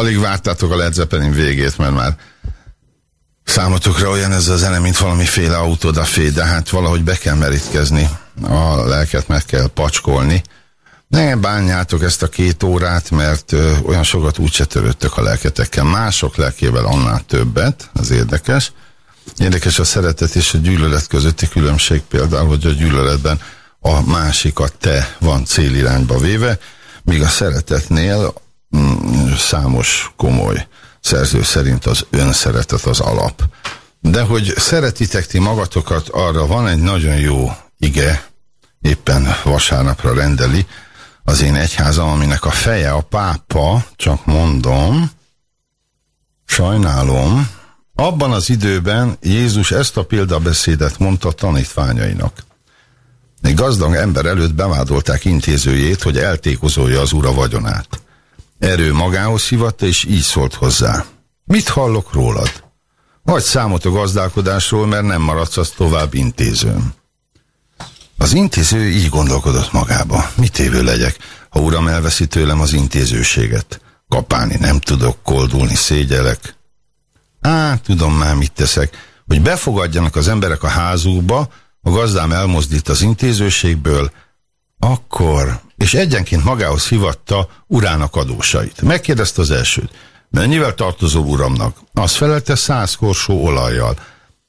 Alig vártátok a Led Zeppelin végét, mert már számotokra olyan ez a zene, mint valamiféle autodafé, de hát valahogy be kell merítkezni, a lelket meg kell pacskolni. Ne bánjátok ezt a két órát, mert ö, olyan sokat úgyse törődtök a lelketekkel. Mások lelkével annál többet, az érdekes. Érdekes a szeretet és a gyűlölet közötti különbség például, hogy a gyűlöletben a másikat te van célirányba véve, míg a szeretetnél számos komoly szerző szerint az önszeretet az alap. De hogy szeretitek ti magatokat, arra van egy nagyon jó ige, éppen vasárnapra rendeli, az én egyházam, aminek a feje a pápa, csak mondom, sajnálom, abban az időben Jézus ezt a példabeszédet mondta tanítványainak. Egy gazdag ember előtt bevádolták intézőjét, hogy eltékozolja az ura vagyonát. Erő magához hívatta, és így szólt hozzá. Mit hallok rólad? Vagy számot a gazdálkodásról, mert nem maradsz az tovább intézőm. Az intéző így gondolkodott magába. Mit évő legyek, ha uram elveszi tőlem az intézőséget? Kapálni nem tudok, koldulni szégyelek. Á, tudom már mit teszek, hogy befogadjanak az emberek a házukba, a gazdám elmozdít az intézőségből, akkor, és egyenként magához hivatta urának adósait. Megkérdezte az elsőt, mennyivel tartozol uramnak? Azt felelte száz korsó olajjal.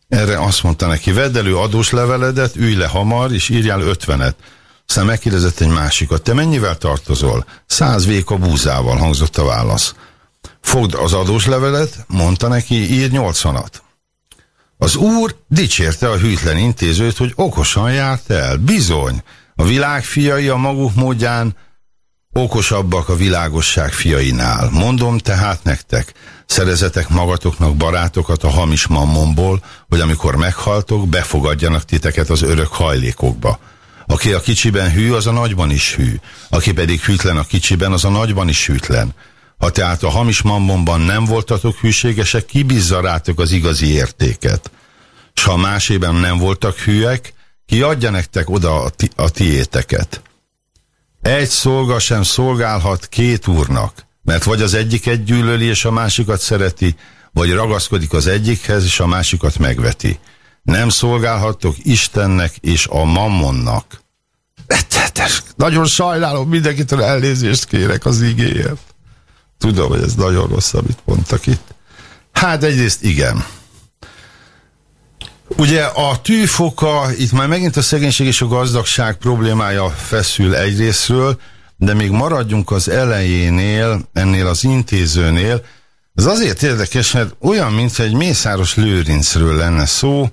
Erre azt mondta neki, vedd elő adós leveledet, ülj le hamar, és írjál ötvenet. Aztán megkérdezett egy másikat, te mennyivel tartozol? Száz véka búzával, hangzott a válasz. Fogd az adós levelet, mondta neki, ír nyolcvanat. Az úr dicsérte a hűtlen intézőt, hogy okosan járt el. Bizony, a világ fiai a maguk módján okosabbak a világosság fiainál. Mondom tehát nektek, szerezetek magatoknak barátokat a hamis mammonból, hogy amikor meghaltok, befogadjanak titeket az örök hajlékokba. Aki a kicsiben hű, az a nagyban is hű. Aki pedig hűtlen a kicsiben, az a nagyban is hűtlen. Ha tehát a hamis mammonban nem voltatok hűségesek, kibízza rátok az igazi értéket. S ha másében nem voltak hűek, ki adja nektek oda a, ti, a tiéteket. Egy szolga sem szolgálhat két úrnak, mert vagy az egyiket gyűlöli és a másikat szereti, vagy ragaszkodik az egyikhez és a másikat megveti. Nem szolgálhattok Istennek és a mammonnak. Rettetes. Nagyon sajnálom, mindenkitől elnézést kérek az igéért. Tudom, hogy ez nagyon rossz, amit mondtak itt. Hát egyrészt igen. Ugye a tűfoka, itt már megint a szegénység és a gazdagság problémája feszül egyrésztről, de még maradjunk az elejénél, ennél az intézőnél. Ez azért érdekes, mert olyan, mint egy Mészáros Lőrincről lenne szó,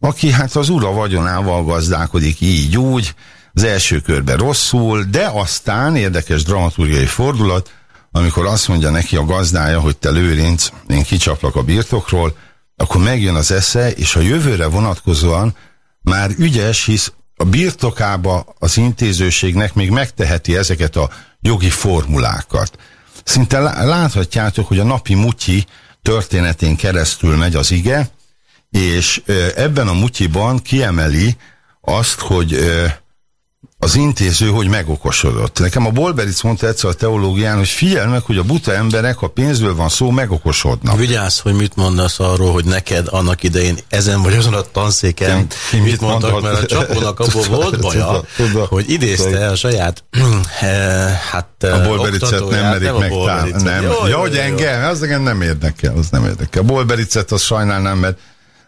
aki hát az ura vagyonával gazdálkodik így úgy, az első körben rosszul, de aztán érdekes dramaturgiai fordulat, amikor azt mondja neki a gazdája, hogy te Lőrinc, én kicsaplak a birtokról, akkor megjön az esze, és a jövőre vonatkozóan már ügyes, hisz a birtokába az intézőségnek még megteheti ezeket a jogi formulákat. Szinte láthatjátok, hogy a napi mutyi történetén keresztül megy az ige, és ebben a mutyiban kiemeli azt, hogy az intéző, hogy megokosodott. Nekem a Bolberic mondta egyszer a teológián, hogy figyelj meg, hogy a buta emberek, ha pénzből van szó, megokosodnak. Vigyázz, hogy mit mondasz arról, hogy neked annak idején ezen vagy azon a tanszéken mit, mit mondtak, mert a csapónak abból volt baja, hogy idézte a saját eh, hát A eh, Bolbericet nem merik megtámadni. Nem. Ja, hogy engem, az engem nem érdekel, az nem érdekel. A Bolbericet az sajnálnám, mert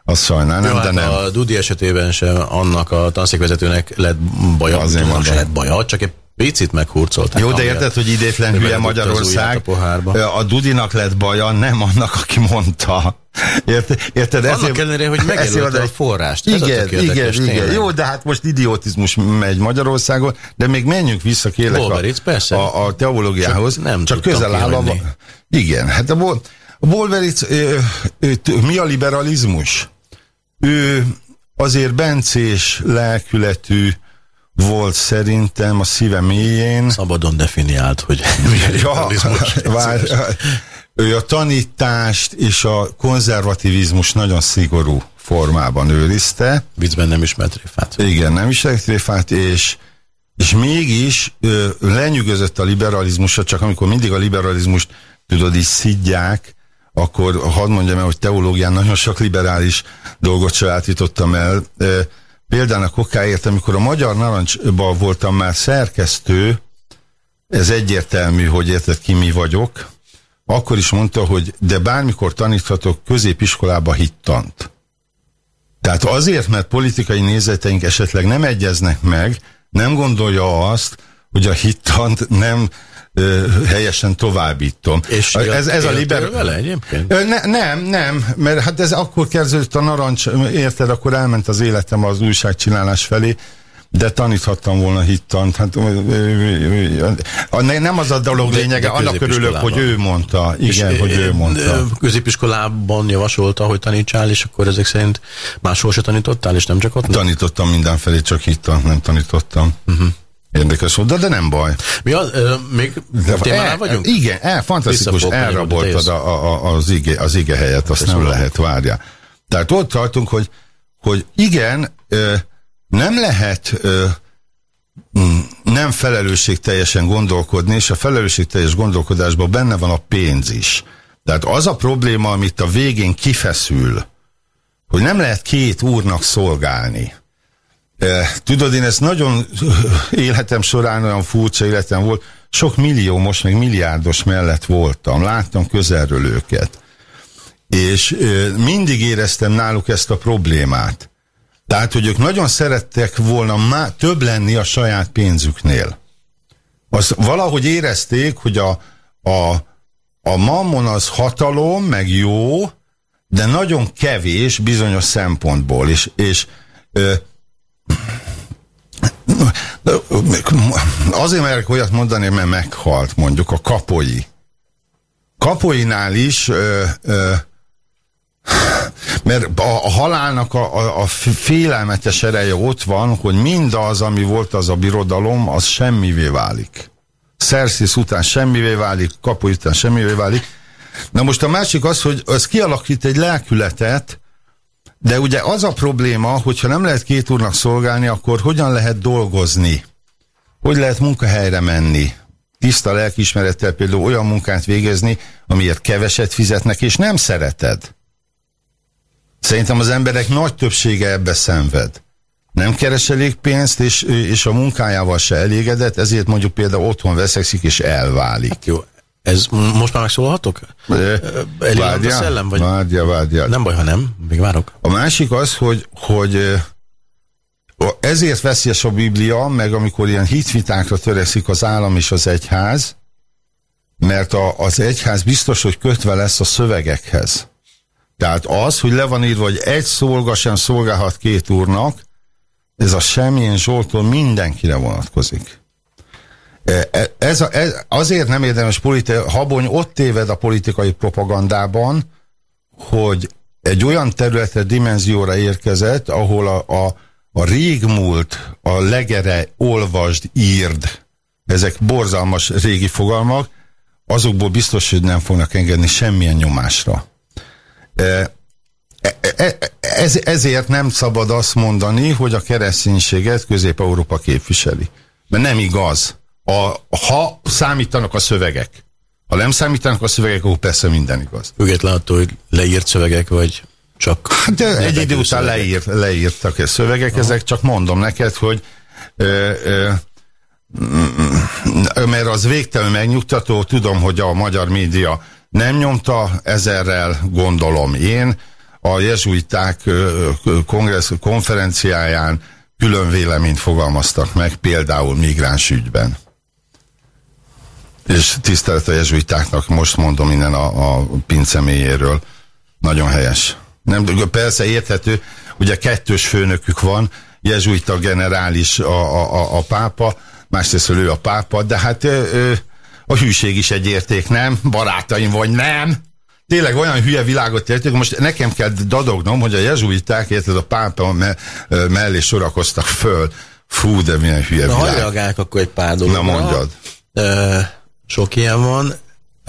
azt sajnálnám, Jó, de hát nem. A Dudi esetében sem annak a tanszékvezetőnek lett baja, Azért se lett baja, csak egy picit meghurcolták. Jó, de érted, hogy idétlen hülye Magyarország, a, a Dudinak lett baja, nem annak, aki mondta. Érted? érted Annak ezért, ellenére, hogy megjelölte a forrást. Ez igen, igen, igen. Jó, de hát most idiotizmus megy Magyarországon, de még menjünk vissza kérlek Bolberic, a, persze. a, a teológiához. Csak, nem csak közel áll a, Igen, hát a, a Bolberic, mi a liberalizmus? Ő azért bencés lelkületű volt szerintem a szíve mélyén. Szabadon definiált, hogy ja, vár, ő a tanítást és a konzervativizmus nagyon szigorú formában őrizte. Viccben nem ismert tréfát. Igen, nem ismert tréfát, és és mégis ö, lenyűgözött a liberalizmusra, csak amikor mindig a liberalizmust tudod így szidják, akkor hadd mondjam el, hogy teológián nagyon sok liberális dolgot sajátítottam el. Például okáért, amikor a Magyar Narancsban voltam már szerkesztő, ez egyértelmű, hogy érted ki mi vagyok, akkor is mondta, hogy de bármikor taníthatok középiskolába hittant. Tehát azért, mert politikai nézeteink esetleg nem egyeznek meg, nem gondolja azt, hogy a hittant nem ö, helyesen továbbítom. És ez, ez a liber... vele egyébként? Ne, nem, nem, mert hát ez akkor kezdődött a narancs, érted, akkor elment az életem az újságcsinálás felé, de taníthattam volna hittant. Hát, nem az a dolog lényege, annak örülök, hogy ő mondta. Igen, és, hogy ő mondta. Középiskolában javasolta, hogy tanítsál, és akkor ezek szerint máshol se tanítottál, és nem csak ott? Tanítottam mindenfelé, csak hittant nem tanítottam. Uh mhm. -huh. Érdekes volt, de, de nem baj. Mi az, ö, még témánál vagyunk? Igen, el, fantasztikus, elraboltad a, a, az, ige, az ige helyet, azt nem lehet, várja. Tehát ott tartunk, hogy, hogy igen, ö, nem lehet ö, nem felelősség teljesen gondolkodni, és a felelősség teljes gondolkodásban benne van a pénz is. Tehát az a probléma, amit a végén kifeszül, hogy nem lehet két úrnak szolgálni. Tudod, én ezt nagyon életem során olyan furcsa életem volt, sok millió, most meg milliárdos mellett voltam, láttam közelről őket. És mindig éreztem náluk ezt a problémát. Tehát, hogy ők nagyon szerettek volna má, több lenni a saját pénzüknél. Az valahogy érezték, hogy a, a, a mammon az hatalom, meg jó, de nagyon kevés bizonyos szempontból. És, és ö, Azért merek olyat mondani, mert meghalt mondjuk a kapoi. Kapoinál is ö, ö, mert a, a halálnak a, a, a félelmetes ereje ott van, hogy mindaz, ami volt az a birodalom, az semmivé válik. Szerszis után semmivé válik, kapu után semmivé válik. Na most a másik az, hogy az kialakít egy lelkületet, de ugye az a probléma, hogyha nem lehet két úrnak szolgálni, akkor hogyan lehet dolgozni? Hogy lehet munkahelyre menni? Tiszta lelkiismerettel például olyan munkát végezni, amiért keveset fizetnek, és nem szereted. Szerintem az emberek nagy többsége ebbe szenved. Nem keres elég pénzt, és, és a munkájával se elégedett, ezért mondjuk például otthon veszekszik, és elválik. Hát jó, ez most már megszólhatok? Várja, a szellem, vagy? várja, várja. Nem baj, ha nem, még várok. A másik az, hogy, hogy ezért veszélyes a Biblia, meg amikor ilyen hitvitákra törekszik az állam és az egyház, mert a, az egyház biztos, hogy kötve lesz a szövegekhez. Tehát az, hogy le van írva, hogy egy szolga sem szolgálhat két úrnak, ez a semmilyen Zsoltól mindenkire vonatkozik. E, e, ez, ez azért nem érdemes politi- Habony ott téved a politikai propagandában, hogy egy olyan területre, dimenzióra érkezett, ahol a, a, a régmúlt, a legere, olvasd, írd, ezek borzalmas régi fogalmak, azokból biztos, hogy nem fognak engedni semmilyen nyomásra. E, ez, ezért nem szabad azt mondani, hogy a kereszténységet Közép-Európa képviseli. Mert nem igaz a, ha számítanak a szövegek. Ha nem számítanak a szövegek, akkor persze minden igaz. Független attól, hogy leírt szövegek, vagy csak... Hát de egy idő után leírt, leírtak a szövegek, Aha. ezek csak mondom neked, hogy ö, ö, mert az végtelenül megnyugtató, tudom, hogy a magyar média nem nyomta, ezerrel gondolom én, a jezsuiták kongressz konferenciáján külön véleményt fogalmaztak meg, például migráns ügyben és tisztelet a jezsuitáknak, most mondom innen a, a pinceméjéről, nagyon helyes. Nem, persze érthető, ugye kettős főnökük van, jezsuita generális a, a, a, a pápa, másrészt ő a pápa, de hát ö, a hűség is egy érték, nem? Barátaim vagy nem? Tényleg olyan hülye világot értünk, most nekem kell dadognom, hogy a jezsuiták, érted, a pápa me, mellé sorakoztak föl. Fú, de milyen hülye Na, világ. Na, akkor egy pár dologra. Na mondjad. Ö sok ilyen van.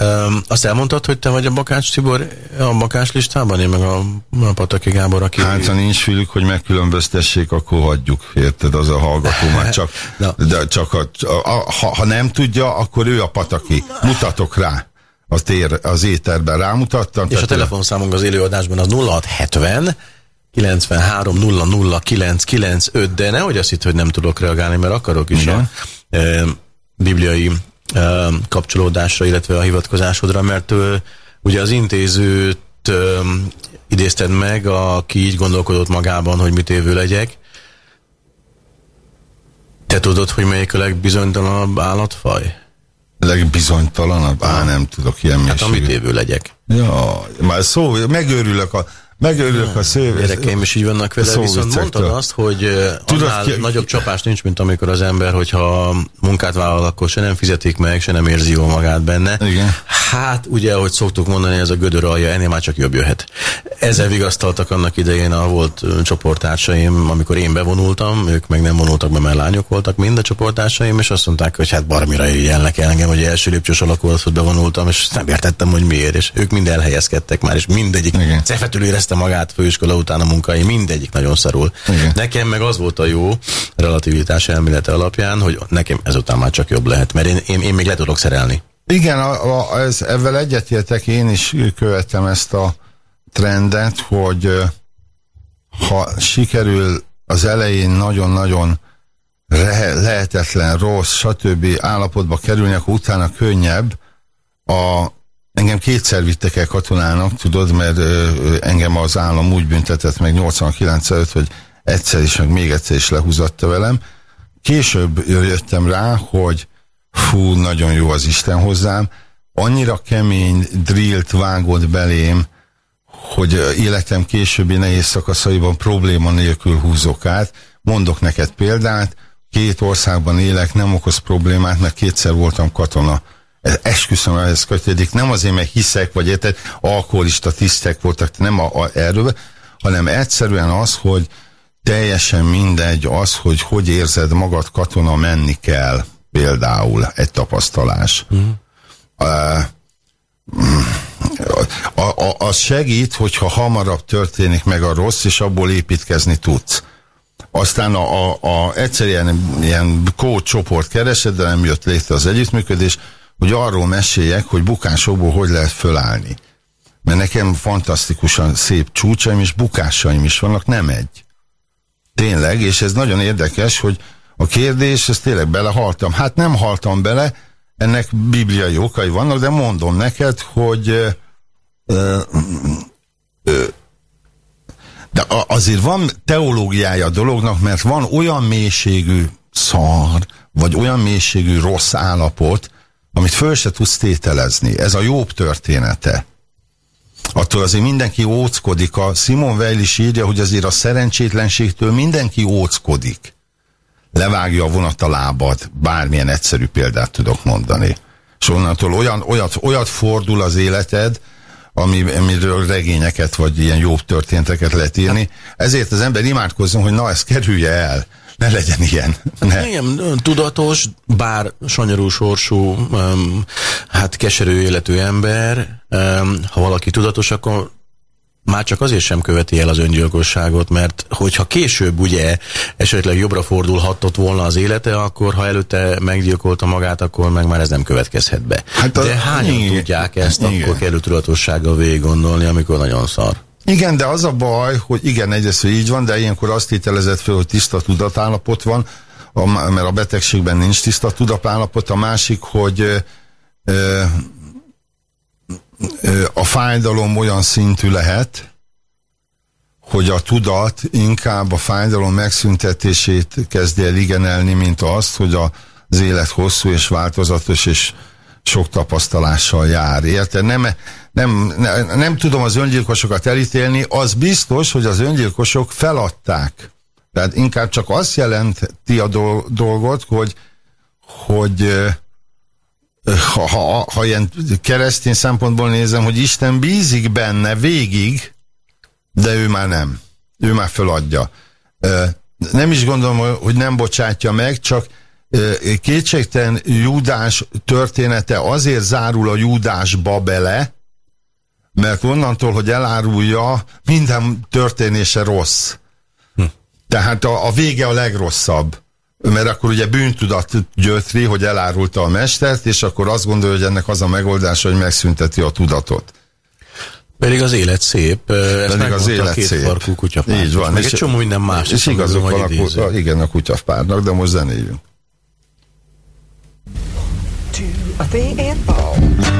Um, azt elmondtad, hogy te vagy a Bakács Tibor a Bakács listában, én meg a, a Pataki Gábor, aki... Hát, ha nincs fülük, hogy megkülönböztessék, akkor hagyjuk, érted, az a hallgató már csak, de csak a, a, ha, ha nem tudja, akkor ő a Pataki. Mutatok rá az, tér, az éterben rámutattam. És a telefonszámunk az élőadásban az 0670 93 00 995, de nehogy azt hitt, hogy nem tudok reagálni, mert akarok is Igen. a e, bibliai kapcsolódásra, illetve a hivatkozásodra, mert ugye az intézőt idézted meg, aki így gondolkodott magában, hogy mit évő legyek. Te tudod, hogy melyik a legbizonytalanabb állatfaj? Legbizonytalanabb? Á, nem tudok ilyen Hát amit évő legyek. Ja, már szó, megőrülök a Megörülök a szép. Gyerekeim is így vannak vele, viszont mondtad azt, hogy Tudod, annál ki... nagyobb csapás nincs, mint amikor az ember, hogyha munkát vállal, akkor se nem fizetik meg, se nem érzi jól magát benne. Igen. Hát ugye, ahogy szoktuk mondani, ez a gödör alja, ennél már csak jobb jöhet. Ezzel vigasztaltak annak idején a volt csoporttársaim, amikor én bevonultam, ők meg nem vonultak be, mert lányok voltak mind a csoporttársaim, és azt mondták, hogy hát barmira irigyelnek el engem, hogy első lépcsős alakulat, bevonultam, és nem értettem, hogy miért, és ők mind elhelyezkedtek már, és mindegyik cefetül érezte magát főiskola után a munkai, mindegyik nagyon szarul. Igen. Nekem meg az volt a jó relativitás elmélete alapján, hogy nekem ezután már csak jobb lehet, mert én, én, én még le tudok szerelni. Igen, a, a, ez, ezzel egyetértek, én is követtem ezt a trendet, hogy ha sikerül az elején nagyon-nagyon lehetetlen, rossz, stb. állapotba kerülni, akkor utána könnyebb. A, engem kétszer vittek el katonának, tudod, mert ö, engem az állam úgy büntetett meg 89 előtt, hogy egyszer is, meg még egyszer is lehúzatta velem. Később jöttem rá, hogy fú, nagyon jó az Isten hozzám, annyira kemény drillt vágott belém, hogy életem későbbi nehéz szakaszaiban probléma nélkül húzok át. Mondok neked példát, két országban élek, nem okoz problémát, mert kétszer voltam katona. Ez esküszöm, ehhez kötődik. Nem azért, mert hiszek, vagy érted, alkoholista tisztek voltak, nem a, a, erről, hanem egyszerűen az, hogy teljesen mindegy az, hogy hogy érzed magad katona, menni kell például egy tapasztalás. Mm. Uh, a, a, az segít, hogyha hamarabb történik meg a rossz, és abból építkezni tudsz. Aztán a, a, a egyszerűen ilyen kód csoport keresed, de nem jött létre az együttműködés, hogy arról meséljek, hogy bukásokból hogy lehet fölállni. Mert nekem fantasztikusan szép csúcsaim és bukásaim is vannak, nem egy. Tényleg, és ez nagyon érdekes, hogy a kérdés, ez tényleg belehaltam. Hát nem haltam bele, ennek bibliai okai vannak, de mondom neked, hogy ö, ö, de azért van teológiája a dolognak, mert van olyan mélységű szar, vagy olyan mélységű rossz állapot, amit föl se tudsz tételezni. Ez a jobb története. Attól azért mindenki óckodik. A Simon Weil is írja, hogy azért a szerencsétlenségtől mindenki óckodik levágja a vonat a lábad, bármilyen egyszerű példát tudok mondani. És onnantól olyan, olyat, olyat fordul az életed, ami, amiről regényeket vagy ilyen jobb történteket lehet írni. Ezért az ember imádkozzon, hogy na, ez kerülje el. Ne legyen ilyen. Ne. Igen, tudatos, bár sanyarú sorsú, um, hát keserű életű ember, um, ha valaki tudatos, akkor már csak azért sem követi el az öngyilkosságot, mert hogyha később ugye esetleg jobbra fordulhatott volna az élete, akkor ha előtte meggyilkolta magát, akkor meg már ez nem következhet be. Hát De hányan igen, tudják ezt igen. akkor kellő tudatossággal végig gondolni, amikor nagyon szar? Igen, de az a baj, hogy igen, egyrészt, hogy így van, de ilyenkor azt tételezett fel, hogy tiszta tudatállapot van, a, mert a betegségben nincs tiszta tudatállapot, a másik, hogy ö, a fájdalom olyan szintű lehet, hogy a tudat inkább a fájdalom megszüntetését kezdi el igenelni, mint azt, hogy az élet hosszú és változatos és sok tapasztalással jár. Érted? Nem, nem, nem, nem tudom az öngyilkosokat elítélni, az biztos, hogy az öngyilkosok feladták. Tehát inkább csak azt jelenti a dolgot, hogy, hogy ha, ha, ha ilyen keresztény szempontból nézem, hogy Isten bízik benne végig, de ő már nem. Ő már feladja. Nem is gondolom, hogy nem bocsátja meg, csak kétségtelen Júdás története azért zárul a Júdásba bele, mert onnantól, hogy elárulja, minden történése rossz. Hm. Tehát a, a vége a legrosszabb. Mert akkor ugye bűntudat gyötri, hogy elárulta a mestert, és akkor azt gondolja, hogy ennek az a megoldása, hogy megszünteti a tudatot. Pedig az élet szép, ezt Pedig az élet két szép. farkú. Így van. Meg és egy csomó minden más. És igazok van a, igen, a kutyapárnak, de most zenéljünk. Two, a three and four.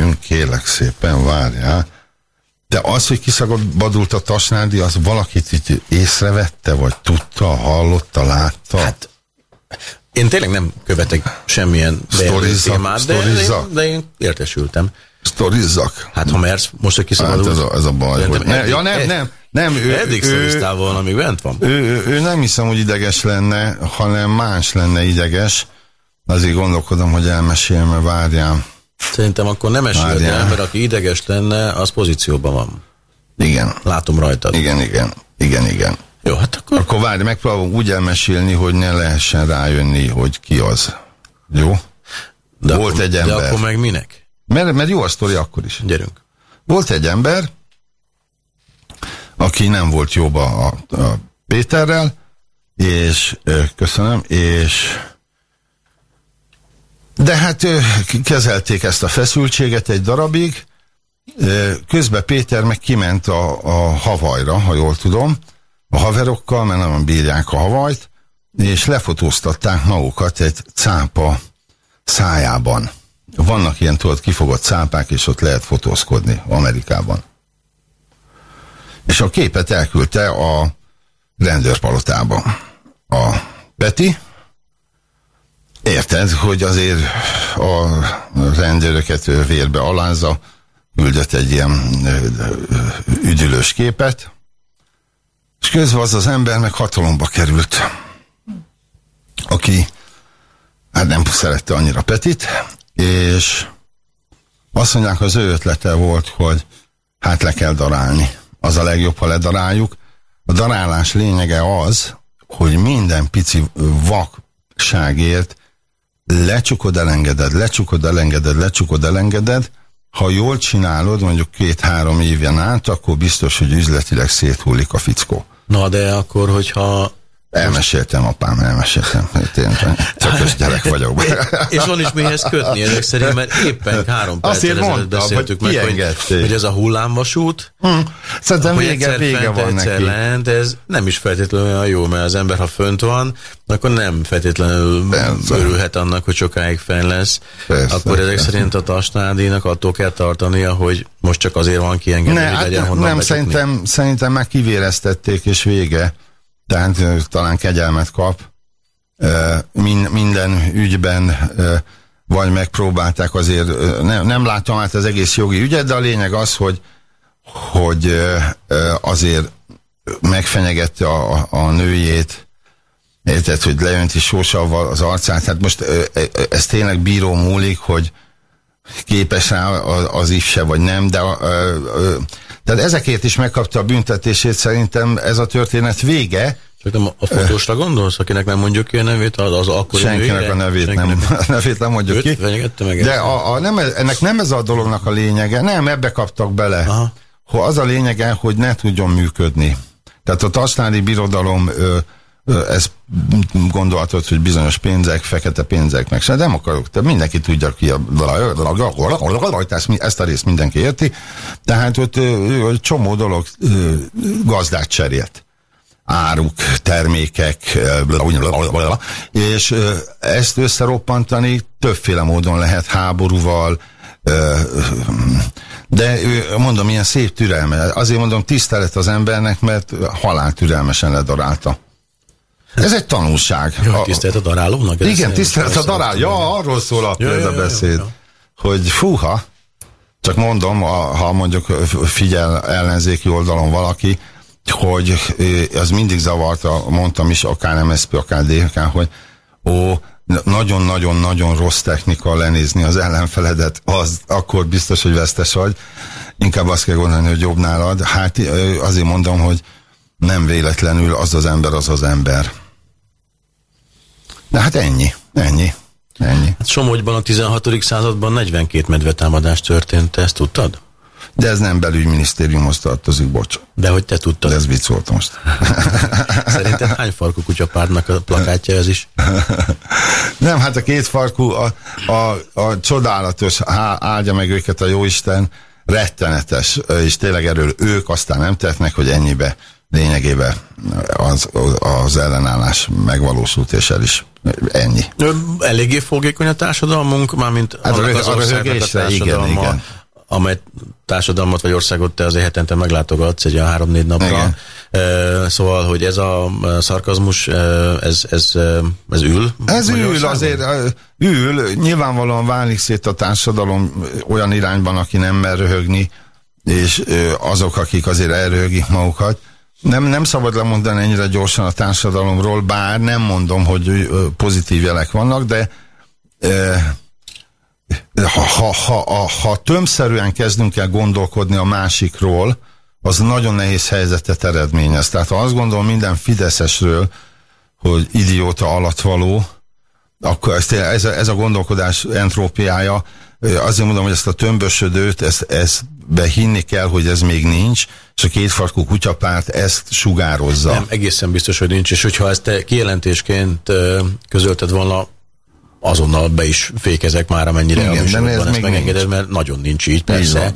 Beszéljünk, kélek szépen, várjál. De az, hogy kiszabadult a tasnádi, az valakit így észrevette, vagy tudta, hallotta, látta? Hát, én tényleg nem követek semmilyen témát, de, de, én, de én értesültem. Sztorizzak? Hát ha mersz, most, hogy kiszabadult. Hát ez a, ez a baj, hogy ne, ja nem, nem, nem. Ő, eddig sztorisztál volna, amíg bent van. Ő, ő, ő nem hiszem, hogy ideges lenne, hanem más lenne ideges. Azért gondolkodom, hogy elmeséljem, mert várjál. Szerintem akkor nem esélyed el, mert aki ideges lenne, az pozícióban van. Igen. Látom rajtad. Igen, igen. Igen, igen. Jó, hát akkor... Akkor várj, megpróbálom úgy elmesélni, hogy ne lehessen rájönni, hogy ki az. Jó? De Volt akkor, egy ember. De akkor meg minek? Mert, mert jó a sztori akkor is. Gyerünk. Volt egy ember, aki nem volt jóba a, a Péterrel, és köszönöm, és de hát kezelték ezt a feszültséget egy darabig, közben Péter meg kiment a, a havajra, ha jól tudom, a haverokkal, mert nem bírják a havajt, és lefotóztatták magukat egy cápa szájában. Vannak ilyen, tudod, kifogott cápák, és ott lehet fotózkodni Amerikában. És a képet elküldte a rendőrpalotába. A Peti, Érted, hogy azért a rendőröket vérbe alázza, küldött egy ilyen üdülős képet, és közben az az ember meg hatalomba került, aki hát nem szerette annyira Petit, és azt mondják, az ő ötlete volt, hogy hát le kell darálni. Az a legjobb, ha ledaráljuk. A darálás lényege az, hogy minden pici vakságért lecsukod, elengeded, lecsukod, elengeded, lecsukod, elengeded, ha jól csinálod, mondjuk két-három éven át, akkor biztos, hogy üzletileg széthullik a fickó. Na, de akkor, hogyha Elmeséltem, apám, elmeséltem. Tényleg, tökös gyerek vagyok. És van is mihez kötni ezek szerint, mert éppen három perccel ezelőtt beszéltük meg, hogy, hogy ez a hullámvasút, hmm. Szerintem hogy vége, vége fent, van neki. Lent, ez nem is feltétlenül olyan jó, mert az ember, ha fönt van, akkor nem feltétlenül Persze. örülhet annak, hogy sokáig fenn lesz. Persze, akkor ezek persze. szerint a tasnádinak attól kell tartania, hogy most csak azért van kiengedve, hogy hát legyen honnan Nem, szerintem, szerintem meg kivéreztették, és vége tehát talán kegyelmet kap. Minden ügyben vagy megpróbálták azért, nem, nem láttam át az egész jogi ügyet, de a lényeg az, hogy, hogy azért megfenyegette a, a nőjét, érted, hogy leönti sósavval az arcát. Hát most ez tényleg bíró múlik, hogy képes rá az is se, vagy nem, de tehát ezekért is megkapta a büntetését, szerintem ez a történet vége. Csak nem a fotósra gondolsz, akinek nem mondjuk ki a nevét, az, az akkori Senkinek nőjére? a nevét Senkinek nem, a nevét nem mondjuk ki. Meg De a, a, nem, ennek nem ez a dolognak a lényege, nem, ebbe kaptak bele. Aha. Az a lényege, hogy ne tudjon működni. Tehát a tasnádi birodalom ö, ez gondolhatod, hogy bizonyos pénzek, fekete pénzek, meg se, nem akarok, de mindenki tudja ki a ezt a részt mindenki érti, tehát ott csomó dolog gazdát cserélt áruk, termékek, és ezt összeroppantani többféle módon lehet háborúval, de mondom, ilyen szép türelme. Azért mondom, tisztelet az embernek, mert halál türelmesen ledarálta. Ez egy tanulság. Jó, tisztelt a darálónak? Igen, tisztelt a darál. Ja, arról szól a példabeszéd. Hogy fúha, csak mondom, ha mondjuk figyel ellenzéki oldalon valaki, hogy az mindig zavarta, mondtam is, akár MSZP, akár DK, hogy ó, nagyon-nagyon-nagyon rossz technika lenézni az ellenfeledet, az akkor biztos, hogy vesztes vagy. Inkább azt kell gondolni, hogy jobb nálad. Hát azért mondom, hogy nem véletlenül az az ember az az ember. De hát ennyi, ennyi, ennyi. Hát Somogyban a 16. században 42 medvetámadás történt, te ezt tudtad? De ez nem belügyminisztériumhoz tartozik, bocs. De hogy te tudtad? De ez vicc volt most. Szerinted hány farkú kutyapárnak a plakátja ez is? nem, hát a két farkú, a, a, a csodálatos, há, áldja meg őket a jóisten, rettenetes, és tényleg erről ők aztán nem tehetnek, hogy ennyibe lényegében az, az ellenállás megvalósult, és el is ennyi. Eléggé fogékony a társadalmunk, mármint hát a, az országnak a igen, igen amely társadalmat vagy országot te azért hetente meglátogatsz egy olyan három-négy napra. Igen. Szóval, hogy ez a szarkazmus, ez, ez, ez ül? Ez ül, azért ül. Nyilvánvalóan válik szét a társadalom olyan irányban, aki nem mer röhögni, és azok, akik azért elröhögik magukat. Nem, nem szabad lemondani ennyire gyorsan a társadalomról, bár nem mondom, hogy pozitív jelek vannak, de ha, ha, ha, ha tömszerűen kezdünk el gondolkodni a másikról, az nagyon nehéz helyzetet eredményez. Tehát ha azt gondolom minden Fideszesről, hogy idióta alatvaló, akkor ez, ez, a, ez a gondolkodás entrópiája, azért mondom, hogy ezt a tömbösödőt, ezt, ezt behinni kell, hogy ez még nincs, és a kétfarkú kutyapárt ezt sugározza. Nem, egészen biztos, hogy nincs, és hogyha ezt te kijelentésként közölted volna azonnal be is fékezek már, amennyire Igen, a műsorban ezt megengeded, mert nagyon nincs így, persze.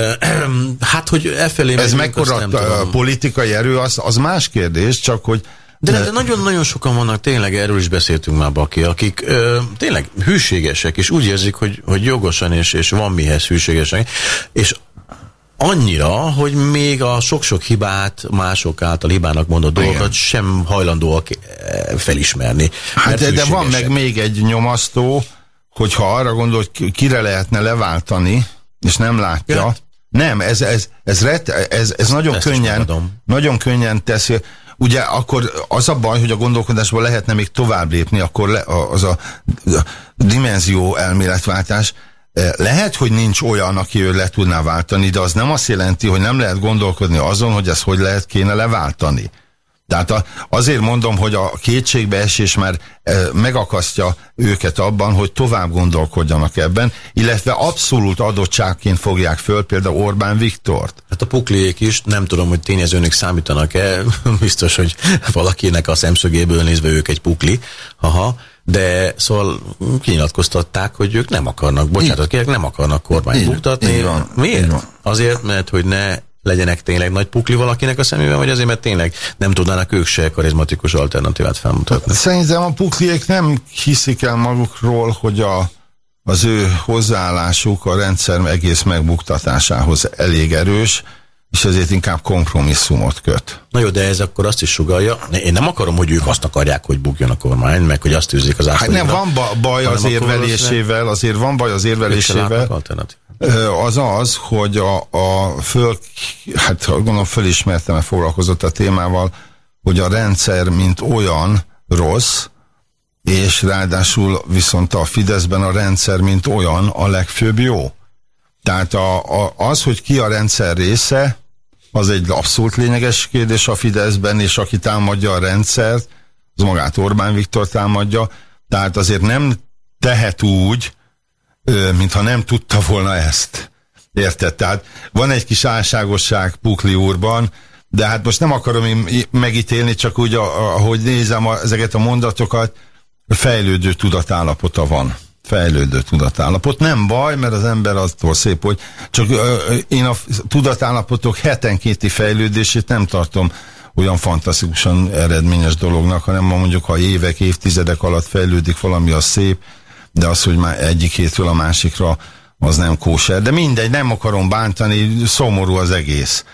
hát, hogy e felé Ez mekkora politikai erő, az, az más kérdés, csak hogy de nagyon-nagyon sokan vannak, tényleg erről is beszéltünk már, Baki, akik ö, tényleg hűségesek, és úgy érzik, hogy, hogy jogosan, és, és van mihez hűségesek, és Annyira, hogy még a sok-sok hibát, mások által hibának mondott Igen. dolgokat sem hajlandóak eh, felismerni. Hát de, de van meg még egy nyomasztó, hogyha arra gondol, hogy kire lehetne leváltani, és nem látja, ja. nem, ez, ez, ez, ret, ez, ez nagyon könnyen, nagyon könnyen teszi, ugye akkor az a baj, hogy a gondolkodásból lehetne még tovább lépni, akkor le, az a, a dimenzió elméletváltás, lehet, hogy nincs olyan, aki ő le tudná váltani, de az nem azt jelenti, hogy nem lehet gondolkodni azon, hogy ezt hogy lehet kéne leváltani. Tehát azért mondom, hogy a kétségbeesés már megakasztja őket abban, hogy tovább gondolkodjanak ebben, illetve abszolút adottságként fogják föl például Orbán Viktort. Hát a pukliék is, nem tudom, hogy tényezőnek számítanak-e, biztos, hogy valakinek a szemszögéből nézve ők egy pukli, aha, de szóval kinyilatkoztatták, hogy ők nem akarnak, bocsánatot kérek, nem akarnak kormányt buktatni. Miért? Van. Azért, mert hogy ne legyenek tényleg nagy pukli valakinek a szemében, vagy azért, mert tényleg nem tudnának ők se karizmatikus alternatívát felmutatni? Szerintem a pukliek nem hiszik el magukról, hogy a, az ő hozzáállásuk a rendszer egész megbuktatásához elég erős, és ezért inkább kompromisszumot köt. Na jó, de ez akkor azt is sugalja, én nem akarom, hogy ők azt akarják, hogy bukjon a kormány, meg hogy azt tűzik az átlagra. Hát nem, van baj az érvelésével, azért van baj az érvelésével. Az az, hogy a, a föl, hát gondolom fölismertem, mert foglalkozott a témával, hogy a rendszer, mint olyan rossz, és ráadásul viszont a Fideszben a rendszer, mint olyan a legfőbb jó. Tehát a, a, az, hogy ki a rendszer része, az egy abszolút lényeges kérdés a Fideszben, és aki támadja a rendszert, az magát Orbán Viktor támadja, tehát azért nem tehet úgy, mintha nem tudta volna ezt. Érted? Tehát van egy kis álságosság Pukli úrban, de hát most nem akarom én megítélni, csak úgy, ahogy nézem ezeket a mondatokat, fejlődő tudatállapota van fejlődő tudatállapot. Nem baj, mert az ember attól szép, hogy csak ö, én a tudatállapotok hetenkéti fejlődését nem tartom olyan fantasztikusan eredményes dolognak, hanem ma mondjuk, ha évek, évtizedek alatt fejlődik valami, az szép, de az, hogy már egyik hétről a másikra, az nem kóser. De mindegy, nem akarom bántani, szomorú az egész.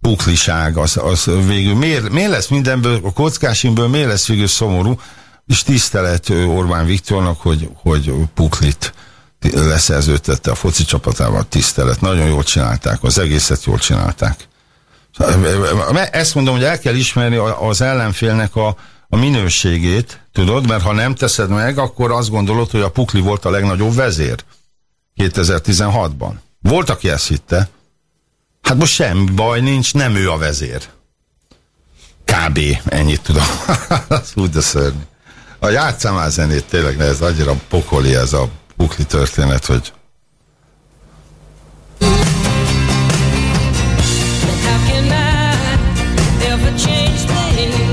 Pukliság, az, az végül, miért, miért lesz mindenből, a kockásimből miért lesz végül szomorú? És tisztelet Orbán Viktornak, hogy, hogy Puklit leszerződtette a foci csapatával, tisztelet. Nagyon jól csinálták, az egészet jól csinálták. Ezt mondom, hogy el kell ismerni az ellenfélnek a, a minőségét, tudod, mert ha nem teszed meg, akkor azt gondolod, hogy a Pukli volt a legnagyobb vezér 2016-ban. Volt, aki ezt hitte. Hát most sem baj nincs, nem ő a vezér. Kb. ennyit tudom. úgy de szörnyű. A játszám zenét, tényleg, mert ez annyira pokoli ez a pukli történet, hogy how can I ever change things?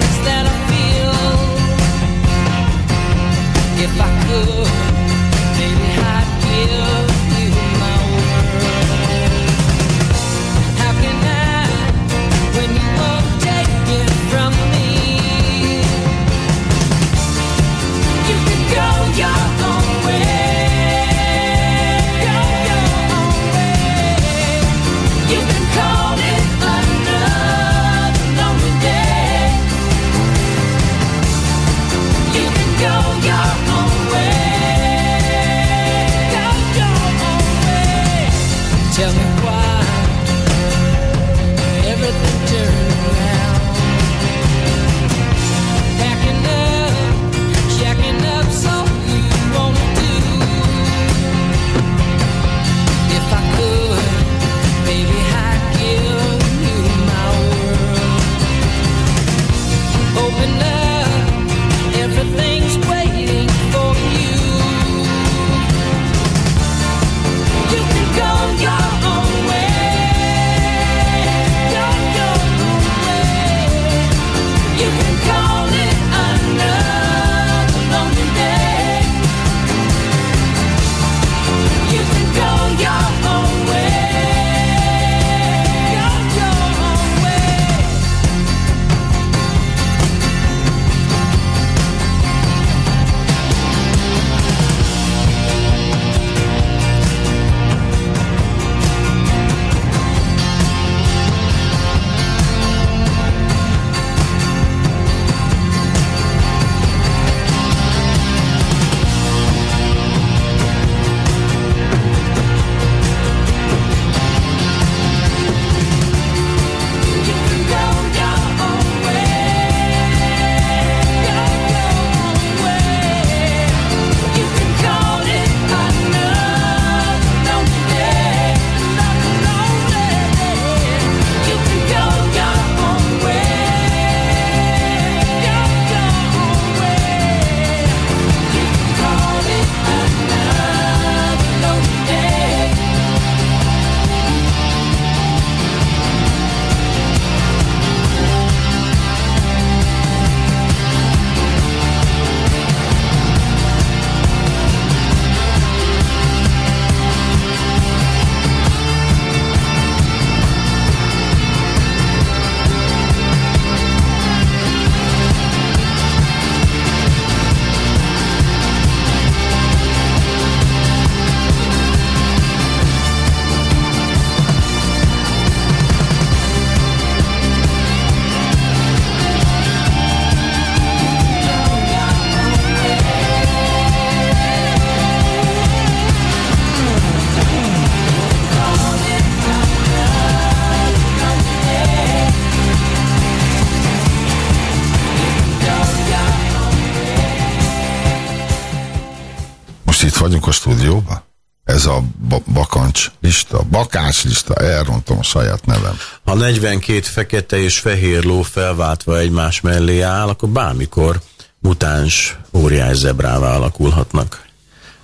A stúdióban? Ez a ba bakancs lista, bakás lista, elrontom a saját nevem. Ha 42 fekete és fehér ló felváltva egymás mellé áll, akkor bármikor mutáns óriás zebrává alakulhatnak.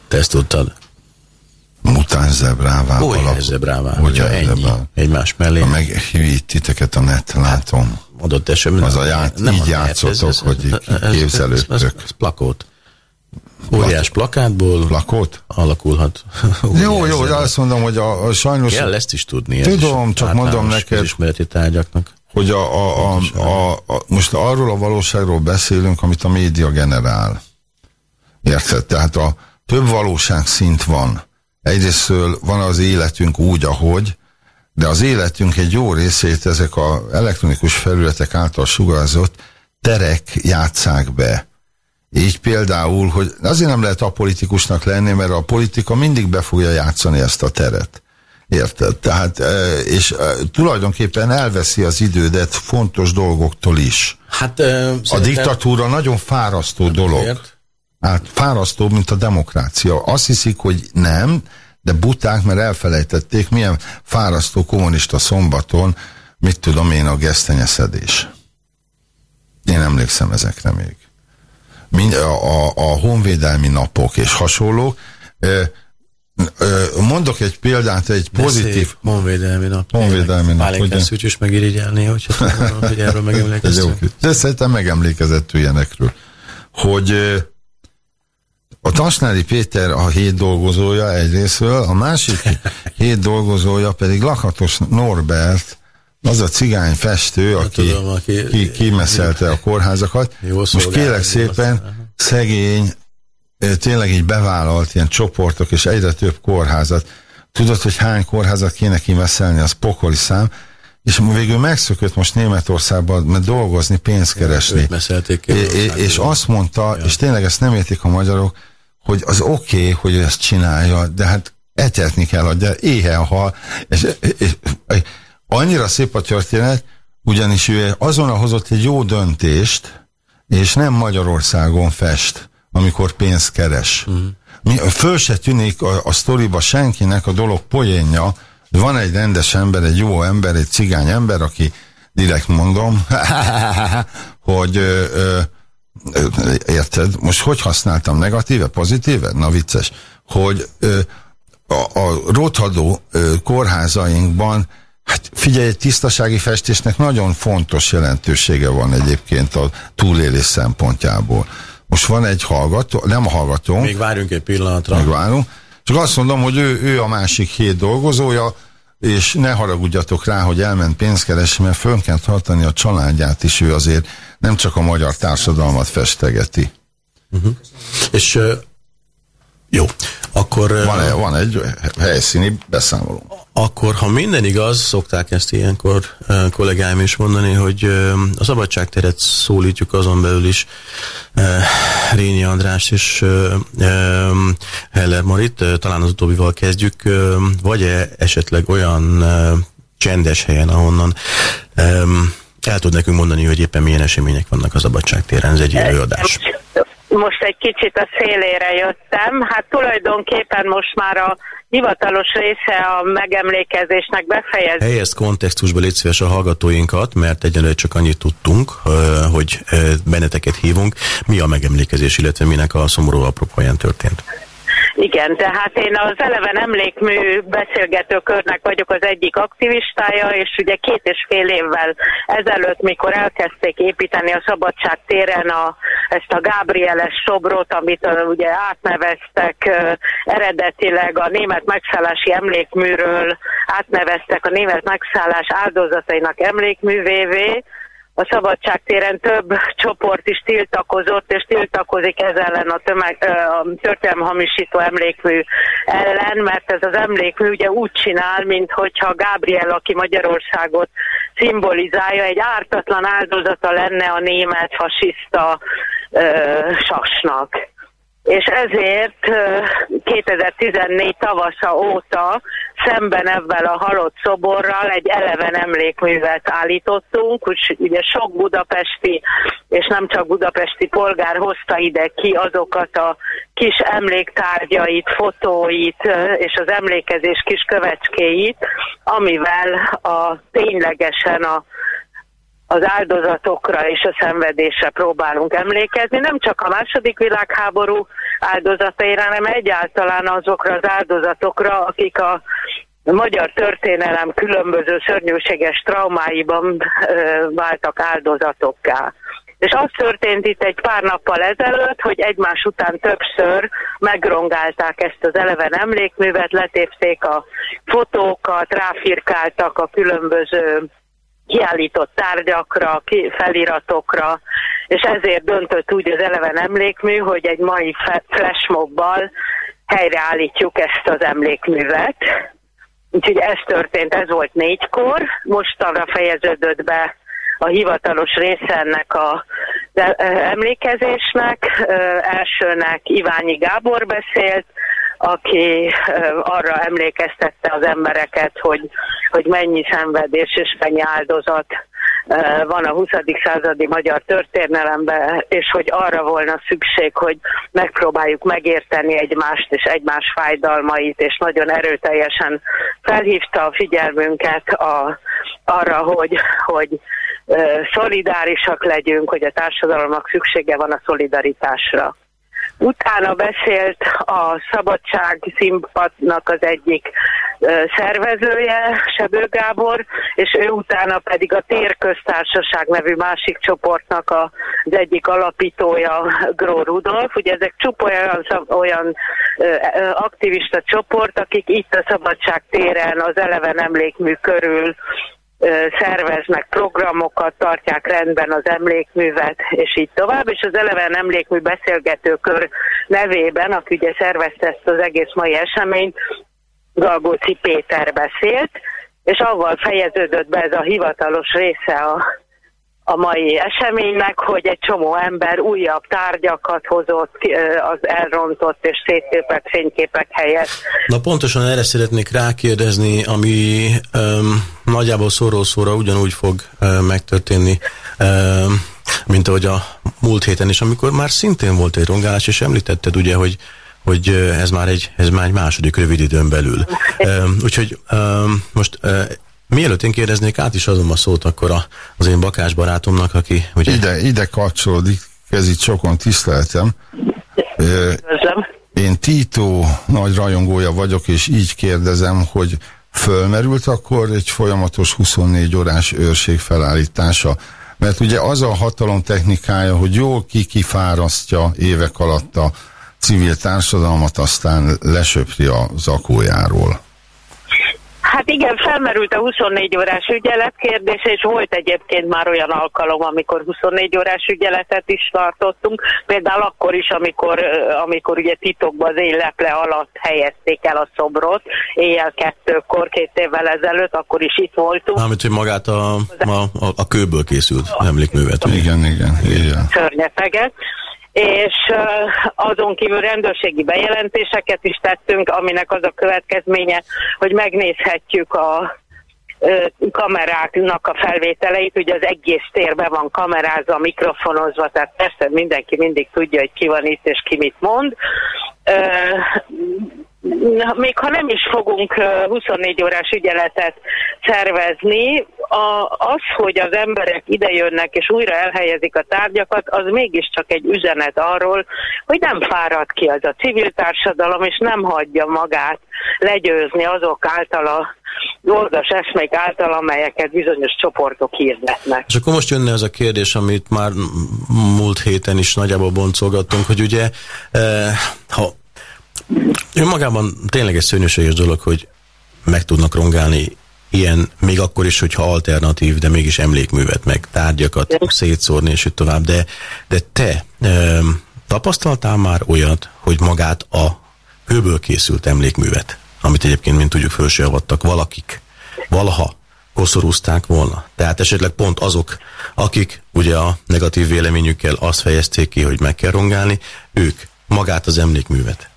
Te ezt tudtad? Mutáns zebrává Óriás alakul. zebrává, hogyha ennyi zebrává. egymás mellé. Ha meghívít titeket a net, látom. adott esetben. Az a ját- így a- játszotok, hogy így ez- ez- képzelődtök. Ez, ez, ez plakót. Óriás plakátból Lakót? alakulhat. Jó, óriás jó, de zebra. azt mondom, hogy a, a sajnos, Kell ezt is tudni. ez Tudom, is csak mondom neked. közismereti tárgyaknak. hogy a, a, a, a, a, most arról a valóságról beszélünk, amit a média generál. Érted? Tehát a több valóság szint van. Egyrésztől van az életünk úgy, ahogy, de az életünk egy jó részét ezek az elektronikus felületek által sugárzott terek játszák be. Így például, hogy azért nem lehet apolitikusnak lenni, mert a politika mindig be fogja játszani ezt a teret. Érted? Tehát, eh, és eh, tulajdonképpen elveszi az idődet fontos dolgoktól is. Hát, uh, A diktatúra nagyon fárasztó dolog. Miért? Hát fárasztó, mint a demokrácia. Azt hiszik, hogy nem, de buták, mert elfelejtették, milyen fárasztó kommunista szombaton, mit tudom én, a gesztenyeszedés. Én emlékszem ezekre még. Mind, a, a, a honvédelmi napok és hasonlók. Ö, ö, mondok egy példát, egy pozitív... Honvédelmi nap. Honvédelmi nap, ugye? Pálinkán szűcs is megirigyelni, hogyha tudom, hogy erről megemlékeztünk. De szerintem megemlékezett ilyenekről. Hogy a Tasnári Péter a hét dolgozója egyrésztől, a másik hét dolgozója pedig Lakatos Norbert, az a cigány festő, aki, tudom, aki- ki, kimeszelte a kórházakat. Most jól szépen, szegény, tényleg így bevállalt ilyen csoportok, és egyre több kórházat. Tudod, hogy hány kórházat kéne kimeszelni, az pokoli szám, és végül megszökött most Németországban, mert dolgozni, pénzt keresni. Ki. É- és azt mondta, és tényleg ezt nem értik a magyarok, hogy az oké, okay, hogy ezt csinálja, de hát etetni kell, de éhen hal. És, és, és, annyira szép a történet, ugyanis ő azonnal hozott egy jó döntést, és nem Magyarországon fest, amikor pénzt keres. Mhm. Mi, föl se tűnik a, a sztoriba senkinek a dolog poénja, van egy rendes ember, egy jó ember, egy cigány ember, aki direkt mondom, hogy ö, ö, ö, érted, most hogy használtam negatíve, pozitíve? Na vicces, hogy ö, a, a rothadó ö, kórházainkban Hát figyelj, egy tisztasági festésnek nagyon fontos jelentősége van egyébként a túlélés szempontjából. Most van egy hallgató, nem a hallgatónk, Még várjunk egy pillanatra. megvárunk. Csak azt mondom, hogy ő, ő a másik hét dolgozója, és ne haragudjatok rá, hogy elment pénzt keresni, mert fönn kell tartani a családját is, ő azért nem csak a magyar társadalmat festegeti. És ö, jó, akkor, Van, egy- van egy helyszíni beszámoló. Akkor ha minden igaz, szokták ezt ilyenkor kollégáim is mondani, hogy ö, a szabadságteret szólítjuk azon belül is ö, Rényi András és Heller Marit, talán az utóbbival kezdjük, ö, vagy-e esetleg olyan csendes helyen, ahonnan el tud nekünk mondani, hogy éppen milyen események vannak a szabadságtéren, ez egy előadás. Most egy kicsit a szélére jöttem. Hát tulajdonképpen most már a hivatalos része a megemlékezésnek befejezés. Helyezd kontextusba légy szíves a hallgatóinkat, mert egyenlőre csak annyit tudtunk, hogy benneteket hívunk. Mi a megemlékezés, illetve minek a szomorú apropóján történt? Igen, tehát én az Eleven Emlékmű beszélgető körnek vagyok az egyik aktivistája, és ugye két és fél évvel ezelőtt, mikor elkezdték építeni a Szabadság téren a, ezt a Gábrieles sobrot, amit uh, ugye átneveztek uh, eredetileg a német megszállási emlékműről, átneveztek a német megszállás áldozatainak emlékművévé, a szabadságtéren több csoport is tiltakozott, és tiltakozik ez ellen a, tömeg, a történelmhamisító emlékmű ellen, mert ez az emlékmű ugye úgy csinál, mint hogyha Gabriel, aki Magyarországot szimbolizálja, egy ártatlan áldozata lenne a német fasiszta ö, sasnak. És ezért 2014 tavasza óta szemben ebben a halott szoborral egy eleven emlékművet állítottunk, úgy ugye sok budapesti, és nem csak budapesti polgár hozta ide ki azokat a kis emléktárgyait, fotóit és az emlékezés kis kövecskéit, amivel a ténylegesen a az áldozatokra és a szenvedésre próbálunk emlékezni, nem csak a második világháború áldozataira, hanem egyáltalán azokra az áldozatokra, akik a magyar történelem különböző szörnyűséges traumáiban ö, váltak áldozatokká. És az történt itt egy pár nappal ezelőtt, hogy egymás után többször megrongálták ezt az eleven emlékművet, letépték a fotókat, ráfirkáltak a különböző kiállított tárgyakra, feliratokra, és ezért döntött úgy az eleven emlékmű, hogy egy mai flashmobbal helyreállítjuk ezt az emlékművet. Úgyhogy ez történt, ez volt négykor, mostanra fejeződött be a hivatalos része ennek a emlékezésnek. Elsőnek Iványi Gábor beszélt, aki arra emlékeztette az embereket, hogy, hogy mennyi szenvedés és mennyi áldozat van a 20. századi magyar történelemben, és hogy arra volna szükség, hogy megpróbáljuk megérteni egymást és egymás fájdalmait, és nagyon erőteljesen felhívta a figyelmünket a, arra, hogy, hogy szolidárisak legyünk, hogy a társadalomnak szüksége van a szolidaritásra. Utána beszélt a Szabadság színpadnak az egyik szervezője, Sebő Gábor, és ő utána pedig a Térköztársaság nevű másik csoportnak az egyik alapítója, Gró Rudolf. Ugye ezek csupa olyan, olyan aktivista csoport, akik itt a Szabadság téren az eleven emlékmű körül szerveznek programokat, tartják rendben az emlékművet, és így tovább, és az Eleven Emlékmű Beszélgetőkör nevében, aki ugye szervezte ezt az egész mai eseményt, Galgóci Péter beszélt, és avval fejeződött be ez a hivatalos része a a mai eseménynek, hogy egy csomó ember újabb tárgyakat hozott az elrontott és széttépett fényképek helyett. Na pontosan erre szeretnék rákérdezni, ami um, nagyjából szóról szóra ugyanúgy fog uh, megtörténni, um, mint ahogy a múlt héten is, amikor már szintén volt egy rongálás, és említetted ugye, hogy hogy ez már egy, ez már egy második rövid időn belül. Um, úgyhogy um, most uh, Mielőtt én kérdeznék, át is adom a szót akkor a, az én bakás barátomnak, aki... Ugye... Ide, ide kapcsolódik, ez itt sokon tiszteltem. Köszönöm. Én Tito nagy rajongója vagyok, és így kérdezem, hogy fölmerült akkor egy folyamatos 24 órás őrség felállítása, mert ugye az a hatalom technikája, hogy jól ki-kifárasztja évek alatt a civil társadalmat, aztán lesöpri a zakójáról. Hát igen, felmerült a 24 órás ügyelet kérdése, és volt egyébként már olyan alkalom, amikor 24 órás ügyeletet is tartottunk, például akkor is, amikor, amikor ugye titokban az éjleple alatt helyezték el a szobrot, éjjel kettőkor, két évvel ezelőtt, akkor is itt voltunk. Amit, hogy magát a, a, a, a kőből készült emlékművet. Igen, igen, igen. Szörnyeteget és azon kívül rendőrségi bejelentéseket is tettünk, aminek az a következménye, hogy megnézhetjük a kameráknak a felvételeit, ugye az egész térben van kamerázva, mikrofonozva, tehát persze mindenki mindig tudja, hogy ki van itt és ki mit mond még ha nem is fogunk 24 órás ügyeletet szervezni, az, hogy az emberek idejönnek és újra elhelyezik a tárgyakat, az mégiscsak egy üzenet arról, hogy nem fárad ki az a civil társadalom, és nem hagyja magát legyőzni azok által a gordas eszmék által, amelyeket bizonyos csoportok hirdetnek. És akkor most jönne az a kérdés, amit már múlt héten is nagyjából boncolgattunk, hogy ugye ha Önmagában tényleg egy szörnyűséges dolog, hogy meg tudnak rongálni ilyen, még akkor is, hogyha alternatív, de mégis emlékművet, meg tárgyakat szétszórni, és így tovább. De, de te e, tapasztaltál már olyat, hogy magát a kőből készült emlékművet, amit egyébként, mint tudjuk, fölsőavattak valakik, valaha koszorúzták volna. Tehát esetleg pont azok, akik ugye a negatív véleményükkel azt fejezték ki, hogy meg kell rongálni, ők magát az emlékművet,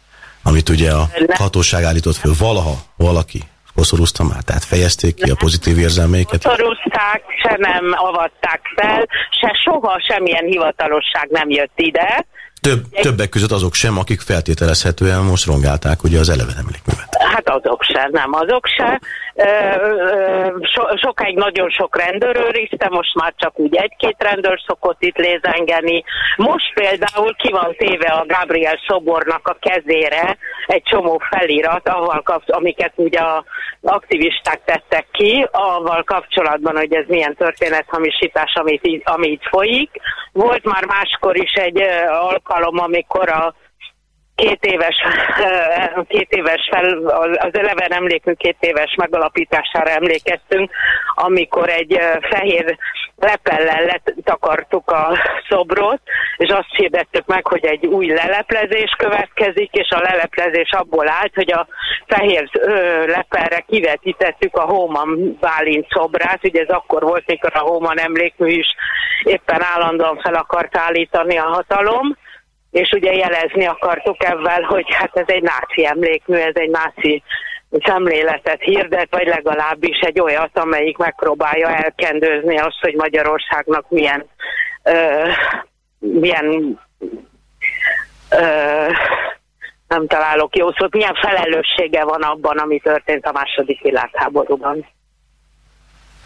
amit ugye a hatóság állított föl, valaha valaki koszorúzta már, tehát fejezték ki a pozitív érzelmeiket? Koszorúzták, se nem avatták fel, se soha semmilyen hivatalosság nem jött ide. Több, többek között azok sem, akik feltételezhetően most rongálták ugye az eleven emlékművet. Hát azok se, nem azok se. So, sokáig nagyon sok rendőr őrizte, most már csak úgy egy-két rendőr szokott itt lézengeni. Most például ki van téve a Gabriel szobornak a kezére egy csomó felirat, ahol kap, amiket ugye a aktivisták tettek ki, avval kapcsolatban, hogy ez milyen történethamisítás, amit, ami itt folyik. Volt már máskor is egy alkalom, amikor a két éves, két éves fel, az eleven emlékű két éves megalapítására emlékeztünk, amikor egy fehér lepellel letakartuk a szobrot, és azt hirdettük meg, hogy egy új leleplezés következik, és a leleplezés abból állt, hogy a fehér lepelre kivetítettük a Hóman Bálint szobrát, ugye ez akkor volt, mikor a Hóman emlékmű is éppen állandóan fel akart állítani a hatalom, és ugye jelezni akartuk ebben, hogy hát ez egy náci emlékmű, ez egy náci szemléletet hirdet, vagy legalábbis egy olyat, amelyik megpróbálja elkendőzni azt, hogy Magyarországnak milyen ö, milyen ö, nem találok jó szót, milyen felelőssége van abban, ami történt a második világháborúban.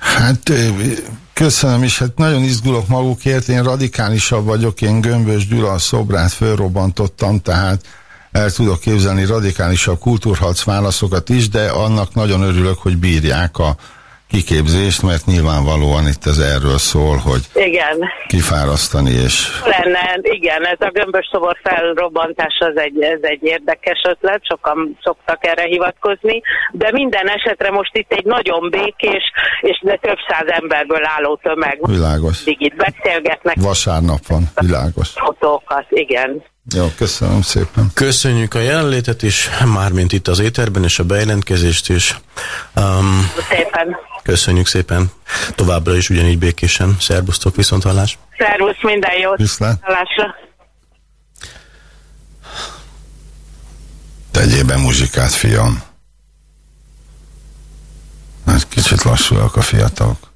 Hát köszönöm, és hát nagyon izgulok magukért, én radikálisabb vagyok, én Gömbös Gyula szobrát fölrobbantottam, tehát el tudok képzelni radikálisabb kultúrharc válaszokat is, de annak nagyon örülök, hogy bírják a kiképzést, mert nyilvánvalóan itt ez erről szól, hogy igen. kifárasztani és... Lenne, igen, ez a gömbös szobor felrobbantás az egy, ez egy érdekes ötlet, sokan szoktak erre hivatkozni, de minden esetre most itt egy nagyon békés, és de több száz emberből álló tömeg. Világos. Itt beszélgetnek. Vasárnap van, világos. Fotókat, igen. Jó, köszönöm szépen. Köszönjük a jelenlétet is, mármint itt az éterben, és a bejelentkezést is. Um, szépen. Köszönjük szépen. Továbbra is ugyanígy békésen. Szerbusztok, viszont hallás. Szervusz, minden jót. Viszlát. Hallásra. Tegyél be muzsikát, fiam. Mert kicsit lassulak a fiatalok.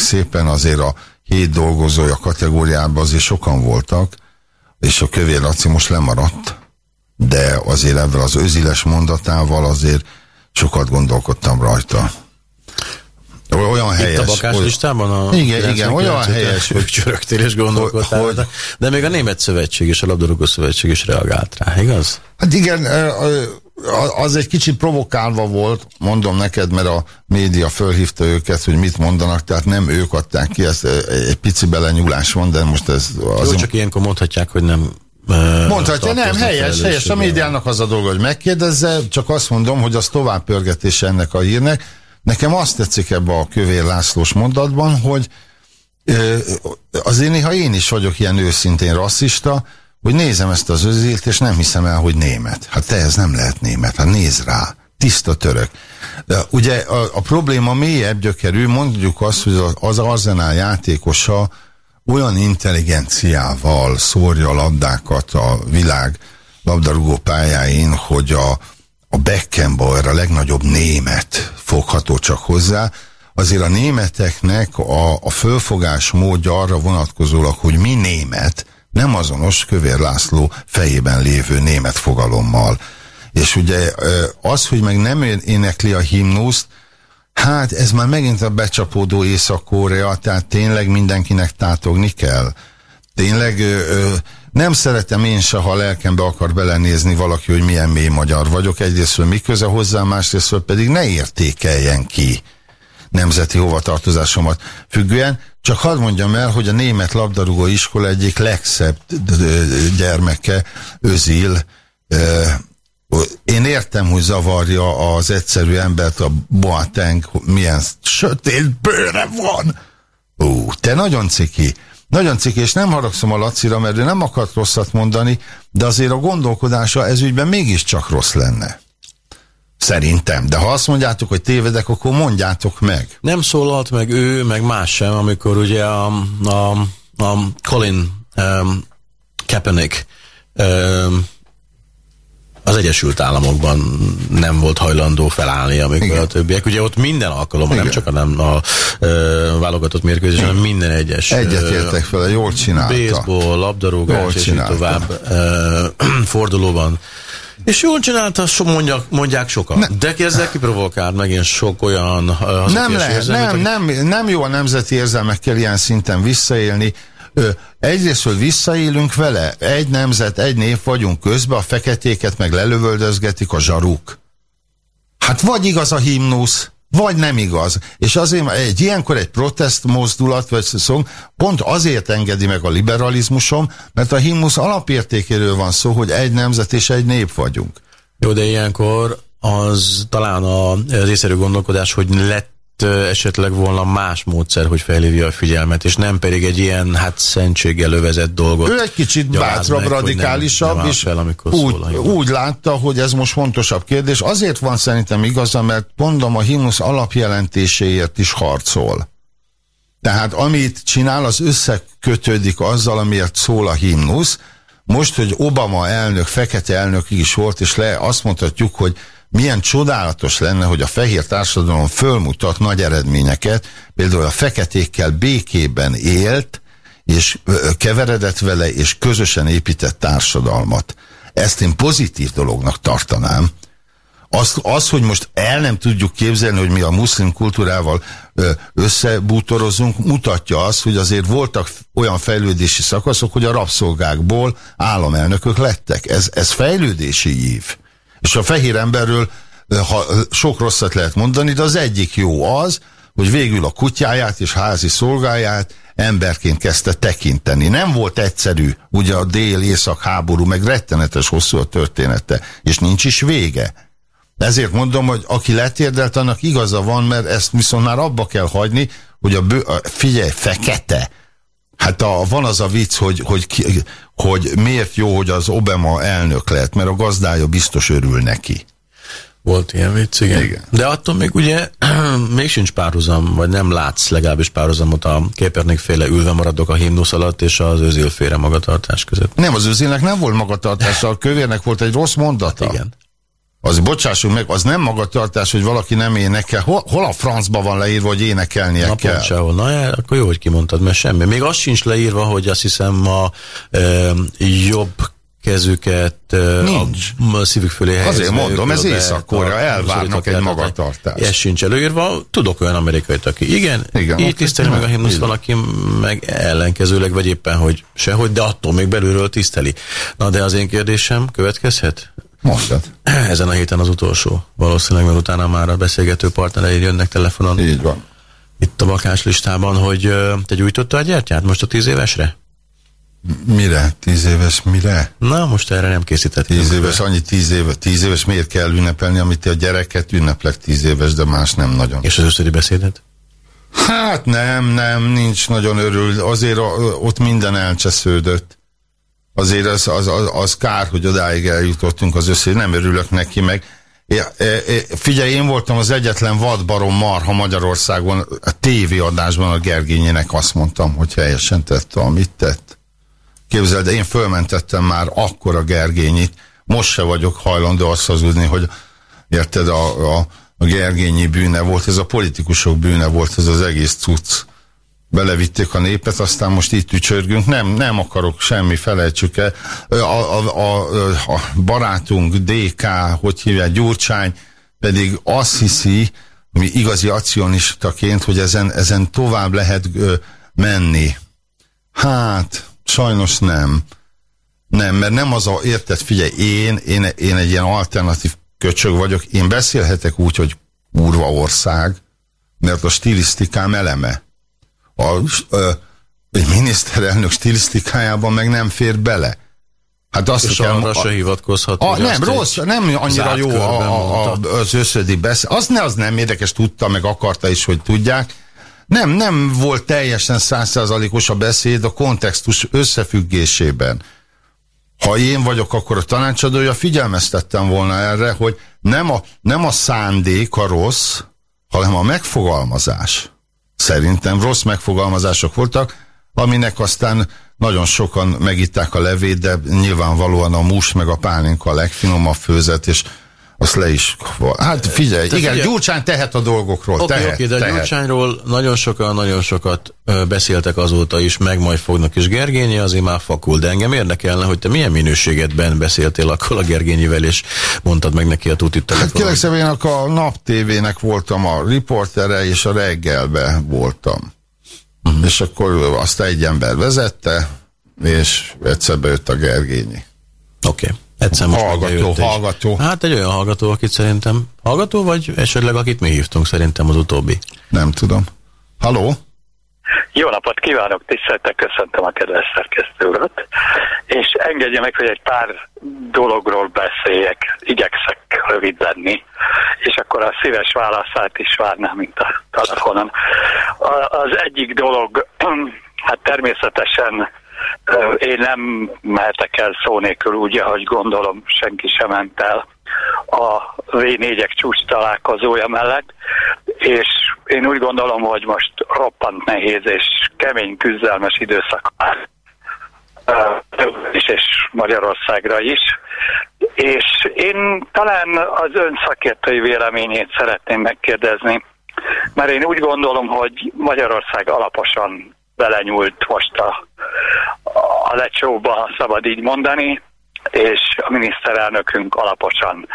Szépen azért a hét dolgozója kategóriában azért sokan voltak, és a kövér Laci most lemaradt, de azért ebben az őziles mondatával azért sokat gondolkodtam rajta. Olyan helyes. Itt a bakás listában? A igen, igen, olyan helyes. Hogy csörögtél és gondolkodtál. Hogy, de még a Német Szövetség és a Labdarúgó Szövetség is reagált rá, igaz? Hát igen, az egy kicsit provokálva volt, mondom neked, mert a média fölhívta őket, hogy mit mondanak, tehát nem ők adták ki, ez egy pici belenyúlás van, de most ez... Az Jó, csak ilyenkor mondhatják, hogy nem Mondhatja, nem, helyes, helyes. A médiának az a dolga, hogy megkérdezze, csak azt mondom, hogy az tovább pörgetése ennek a hírnek. Nekem azt tetszik ebbe a Kövér Lászlós mondatban, hogy azért néha én is vagyok ilyen őszintén rasszista, hogy nézem ezt az özélt, és nem hiszem el, hogy német. Hát te ez nem lehet német, hát néz rá, tiszta török. De ugye a, a probléma mélyebb gyökerű, mondjuk azt, hogy az Arzenál játékosa olyan intelligenciával szórja a labdákat a világ labdarúgó pályáin, hogy a, a Beckenbauer, a legnagyobb német fogható csak hozzá, azért a németeknek a, a fölfogás módja arra vonatkozólag, hogy mi német, nem azonos Kövér László fejében lévő német fogalommal. És ugye az, hogy meg nem énekli a himnuszt, hát ez már megint a becsapódó Észak-Korea, tehát tényleg mindenkinek tátogni kell. Tényleg nem szeretem én se, ha lelkembe akar belenézni valaki, hogy milyen mély magyar vagyok. Egyrésztről mi köze hozzá, másrésztről pedig ne értékeljen ki nemzeti hovatartozásomat függően. Csak hadd mondjam el, hogy a német labdarúgó iskola egyik legszebb gyermeke, Özil, én értem, hogy zavarja az egyszerű embert a Boateng, milyen sötét bőre van. Ó, te nagyon ciki. Nagyon ciki, és nem haragszom a Lacira, mert ő nem akart rosszat mondani, de azért a gondolkodása ezügyben mégiscsak rossz lenne. Szerintem. De ha azt mondjátok, hogy tévedek, akkor mondjátok meg. Nem szólalt meg ő, meg más sem, amikor ugye a, a, a Colin um, Kaepernick um, az Egyesült Államokban nem volt hajlandó felállni, amikor Igen. a többiek. Ugye ott minden alkalommal, Igen. nem csak a, nem a, a válogatott mérkőzés, hanem minden egyes. Egyetértek fel, jól csinálta. Baseball, labdarúgás, és így tovább uh, fordulóban és jól csinálta, so mondják, mondják sokan. Ne. De ezzel kiprovokál megint sok olyan nem lehet, érzelmet, nem, nem, nem jó a nemzeti érzelmekkel ilyen szinten visszaélni. Egyrészt, hogy visszaélünk vele, egy nemzet, egy név vagyunk közben, a feketéket meg lelövöldözgetik a zsaruk. Hát vagy igaz a himnusz, vagy nem igaz. És azért egy ilyenkor egy protest mozdulat, vagy szó, pont azért engedi meg a liberalizmusom, mert a himnusz alapértékéről van szó, hogy egy nemzet és egy nép vagyunk. Jó, de ilyenkor az talán az észszerű gondolkodás, hogy lett esetleg volna más módszer, hogy felhívja a figyelmet, és nem pedig egy ilyen, hát szentséggel övezett dolgot. Ő egy kicsit bátrabb, meg, radikálisabb, nem, nem és fel, úgy, úgy látta, hogy ez most fontosabb kérdés. Azért van szerintem igaza, mert mondom, a himnusz alapjelentéséért is harcol. Tehát amit csinál, az összekötődik azzal, amiért szól a himnusz. Most, hogy Obama elnök, fekete elnök is volt, és le azt mondhatjuk, hogy milyen csodálatos lenne, hogy a fehér társadalom fölmutat nagy eredményeket, például a feketékkel békében élt, és keveredett vele, és közösen épített társadalmat. Ezt én pozitív dolognak tartanám. Az, az, hogy most el nem tudjuk képzelni, hogy mi a muszlim kultúrával összebútorozunk, mutatja azt, hogy azért voltak olyan fejlődési szakaszok, hogy a rabszolgákból államelnökök lettek. Ez, ez fejlődési ív. És a fehér emberről ha, sok rosszat lehet mondani, de az egyik jó az, hogy végül a kutyáját és házi szolgáját emberként kezdte tekinteni. Nem volt egyszerű, ugye a dél-észak háború, meg rettenetes hosszú a története, és nincs is vége. Ezért mondom, hogy aki letérdelt, annak igaza van, mert ezt viszont már abba kell hagyni, hogy a, bő, a figyelj, fekete. Hát a, van az a vicc, hogy, hogy, hogy miért jó, hogy az Obama elnök lett, mert a gazdája biztos örül neki. Volt ilyen vicc, igen. igen. De attól még ugye még sincs párhuzam, vagy nem látsz legalábbis párhuzamot a Képernék féle ülve maradok a himnusz alatt és az őzélféle magatartás között. Nem, az őzélnek nem volt magatartása, a kövérnek volt egy rossz mondata. Igen. Az bocsássunk meg, az nem magatartás, hogy valaki nem énekel. Hol, hol a francba van leírva, hogy énekelnie Na, kell? Sehol. Na, já, akkor jó, hogy kimondtad, mert semmi. Még az sincs leírva, hogy azt hiszem a e, jobb kezüket Nincs. a, szívük fölé helyezve. Azért mondom, ez Észak-Korea, elvárnak egy magatartást. Ez sincs előírva. Tudok olyan amerikait, aki igen, Igen, így tiszteli meg a himnusz, igen. van, aki meg ellenkezőleg, vagy éppen, hogy sehogy, de attól még belülről tiszteli. Na, de az én kérdésem következhet? Mondjad. Ezen a héten az utolsó. Valószínűleg, mert utána már a beszélgető partnereid jönnek telefonon. Így van. Itt a bakás listában, hogy te gyújtottál a gyertyát most a tíz évesre? Mire? Tíz éves mire? Na, most erre nem készített. Tíz éves, annyi tíz éves, tíz éves miért kell ünnepelni, amit a gyereket ünneplek tíz éves, de más nem nagyon. És az összödi beszédet? Hát nem, nem, nincs nagyon örül. Azért a, ott minden elcsesződött. Azért az, az, az, az kár, hogy odáig eljutottunk az össze, nem örülök neki meg. É, é, é, figyelj, én voltam az egyetlen vadbarom marha Magyarországon, a tévéadásban a Gergényének azt mondtam, hogy helyesen tette, amit tett. Képzeld, én fölmentettem már akkor a Gergényit, most se vagyok hajlandó azt hazudni, hogy érted, a, a, a Gergényi bűne volt, ez a politikusok bűne volt, ez az egész cucc. Belevitték a népet, aztán most itt ücsörgünk. Nem, nem akarok semmi, felejtsük el. A, a, a, a barátunk DK, hogy hívják, Gyurcsány, pedig azt hiszi, mi igazi akcionistaként, hogy ezen, ezen tovább lehet ö, menni. Hát, sajnos nem. Nem, mert nem az a, érted, figyelj, én, én, én egy ilyen alternatív köcsög vagyok, én beszélhetek úgy, hogy kurva ország, mert a stilisztikám eleme. A, egy miniszterelnök stilisztikájában meg nem fér bele. Hát azt És kell, arra se hivatkozhat. a, nem, rossz, nem annyira jó a, a, a, az összödi beszél. Az, ne, az nem érdekes, tudta, meg akarta is, hogy tudják. Nem, nem volt teljesen százszázalékos a beszéd a kontextus összefüggésében. Ha én vagyok, akkor a tanácsadója figyelmeztettem volna erre, hogy nem a, nem a szándék a rossz, hanem a megfogalmazás. Szerintem rossz megfogalmazások voltak, aminek aztán nagyon sokan megitták a levét, de nyilvánvalóan a mus meg a pálinka a legfinomabb főzet, és azt le is... Hát figyelj, Te igen, figyelj. Gyurcsány tehet a dolgokról, Oké, tehet, oké, de tehet. Gyurcsányról nagyon sokan, nagyon sokat beszéltek azóta is, meg majd fognak is Gergényi, azért már fakul, de engem érdekelne, hogy te milyen minőségedben beszéltél akkor a Gergényivel, és mondtad meg neki a tutit Hát kérlek szépen, a Nap TV-nek voltam a riportere, és a reggelbe voltam. Uh-huh. És akkor azt egy ember vezette, és egyszer bejött a Gergényi. Oké. Okay. Egyszer most Hallgató, hallgató. Hát egy olyan hallgató, akit szerintem hallgató, vagy esetleg akit mi hívtunk, szerintem az utóbbi. Nem tudom. Haló? Jó napot kívánok, tiszteltek, köszöntöm a kedves szerkesztő urat, és engedje meg, hogy egy pár dologról beszéljek, igyekszek rövid lenni, és akkor a szíves válaszát is várnám, mint a telefonon. A- Az egyik dolog, hát természetesen én nem mehetek el szó nélkül úgy, ahogy gondolom, senki sem ment el a V4-ek csúcs találkozója mellett, és én úgy gondolom, hogy most roppant nehéz és kemény küzdelmes időszak vár Ö, is és Magyarországra is. És én talán az ön szakértői véleményét szeretném megkérdezni, mert én úgy gondolom, hogy Magyarország alaposan belenyúlt most a, a lecsóba, ha szabad így mondani, és a miniszterelnökünk alaposan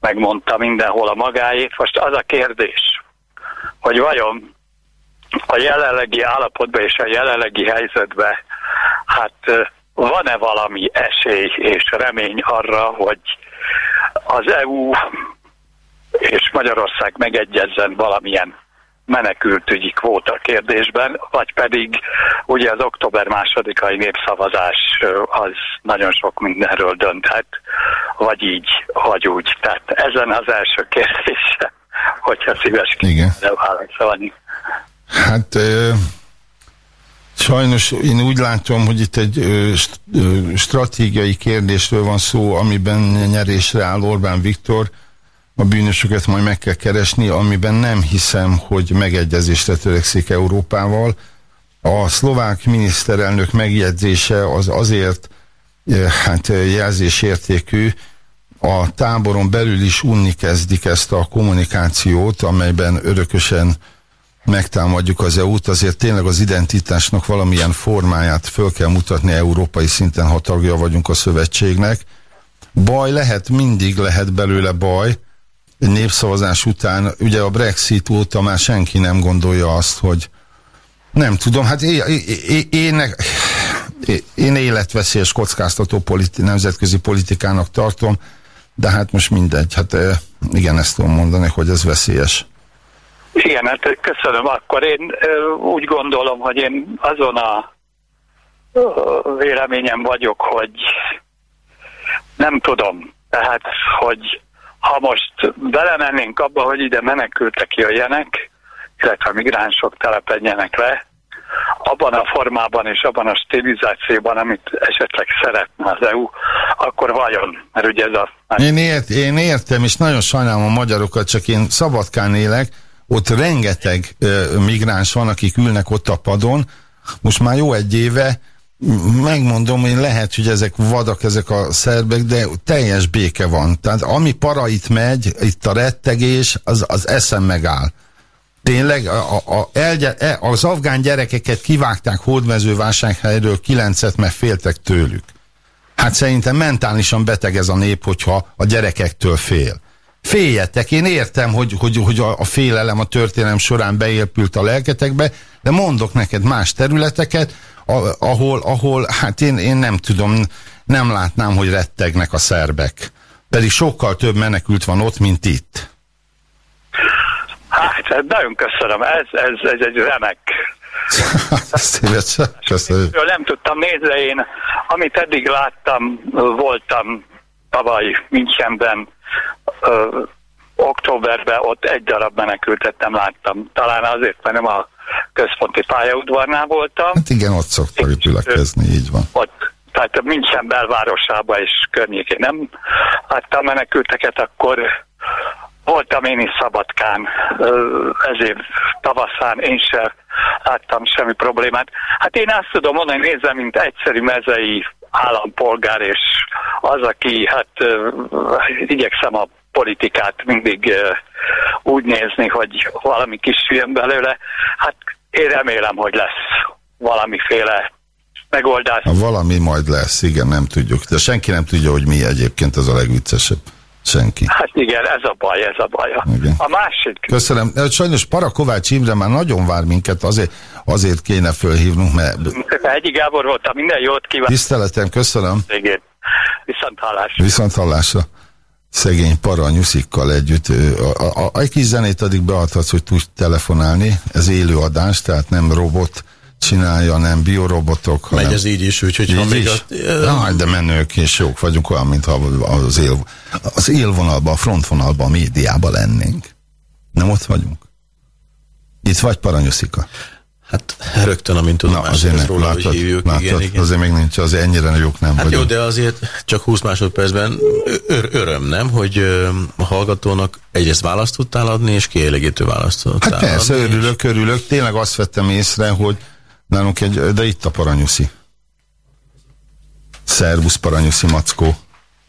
megmondta mindenhol a magáét. Most az a kérdés, hogy vajon a jelenlegi állapotban és a jelenlegi helyzetben hát van-e valami esély és remény arra, hogy az EU és Magyarország megegyezzen valamilyen menekültügyi kvóta kérdésben, vagy pedig ugye az október másodikai népszavazás az nagyon sok mindenről dönthet, vagy így, vagy úgy. Tehát ezen az első kérdése, hogyha szíves kéne válaszolni. Hát ö, sajnos én úgy látom, hogy itt egy ö, st- ö, stratégiai kérdésről van szó, amiben nyerésre áll Orbán Viktor, a bűnösöket majd meg kell keresni, amiben nem hiszem, hogy megegyezésre törekszik Európával. A szlovák miniszterelnök megjegyzése az azért eh, hát eh, jelzésértékű, a táboron belül is unni kezdik ezt a kommunikációt, amelyben örökösen megtámadjuk az EU-t, azért tényleg az identitásnak valamilyen formáját föl kell mutatni európai szinten, ha tagja vagyunk a szövetségnek. Baj lehet, mindig lehet belőle baj, népszavazás után, ugye a Brexit óta már senki nem gondolja azt, hogy nem tudom, hát én, én, én, én életveszélyes kockáztató politi, nemzetközi politikának tartom, de hát most mindegy, hát igen, ezt tudom mondani, hogy ez veszélyes. Igen, hát köszönöm. Akkor én úgy gondolom, hogy én azon a véleményem vagyok, hogy nem tudom. Tehát, hogy ha most belemennénk abba, hogy ide menekültek jöjjenek, illetve migránsok telepedjenek le, abban a formában és abban a stilizációban, amit esetleg szeretne az EU, akkor vajon? Mert ugye ez a... Én, ért, én értem, és nagyon sajnálom a magyarokat, csak én Szabadkán élek, ott rengeteg ö, migráns van, akik ülnek ott a padon, most már jó egy éve, megmondom, hogy lehet, hogy ezek vadak, ezek a szerbek, de teljes béke van. Tehát ami para itt megy, itt a rettegés, az, az eszem megáll. Tényleg a, a, elgye, e, az afgán gyerekeket kivágták hódmezővásárhelyről kilencet, mert féltek tőlük. Hát szerintem mentálisan beteg ez a nép, hogyha a gyerekektől fél. Féljetek, én értem, hogy, hogy, hogy a, a félelem a történelem során beépült a lelketekbe, de mondok neked más területeket, ahol, ahol hát én, én nem tudom, nem látnám, hogy rettegnek a szerbek. Pedig sokkal több menekült van ott, mint itt. Hát, nagyon köszönöm, ez, ez, ez egy remek köszönöm. Nem tudtam nézni, én amit eddig láttam, voltam tavaly Münchenben, ö, októberben ott egy darab menekültet nem láttam. Talán azért, mert nem a központi pályaudvarnál voltam. Hát igen, ott szoktak gyülekezni, így van. Ott, tehát München belvárosába és környékén nem láttam menekülteket, akkor voltam én is Szabadkán, ezért tavaszán én sem láttam semmi problémát. Hát én azt tudom mondani, nézem, mint egyszerű mezei állampolgár, és az, aki, hát igyekszem a politikát mindig úgy nézni, hogy valami kis jön belőle. Hát én remélem, hogy lesz valamiféle megoldás. Valami majd lesz, igen, nem tudjuk. De senki nem tudja, hogy mi egyébként az a legviccesebb. Senki. Hát igen, ez a baj, ez a baj. Igen. A másik... Köszönöm. Sajnos Parakovács Imre már nagyon vár minket, azért, azért kéne fölhívnunk, mert... Egyi Gábor voltam, minden jót kívánok. Tiszteletem, köszönöm. Igen. Viszont hallásra. Viszont hallásra. Szegény para nyuszikkal együtt. A, a, a, egy kis zenét addig beadhatsz, hogy tudsz telefonálni. Ez élő adás, tehát nem robot csinálja, nem biorobotok. Megy hanem... ez így is, úgyhogy így ha még is? A... Na, de menők és jók vagyunk, olyan, mintha az, él, az élvonalban, a frontvonalban, a médiában lennénk. Nem ott vagyunk? Itt vagy Paranyuszika? Hát rögtön, amint tudom, Na, azért nem, róla, látod, hogy hívjuk. Látod, igen, igen. Azért még nincs, azért ennyire jók nem hát vagyunk. jó, de azért csak 20 másodpercben ör öröm, nem? Hogy a hallgatónak egyrészt választ tudtál adni, és kielégítő választ tudtál Hát persze, adni, örülök, és... örülök. Tényleg azt vettem észre, hogy Nálunk egy, de itt a Paranyuszi. Szervusz Paranyuszi Mackó.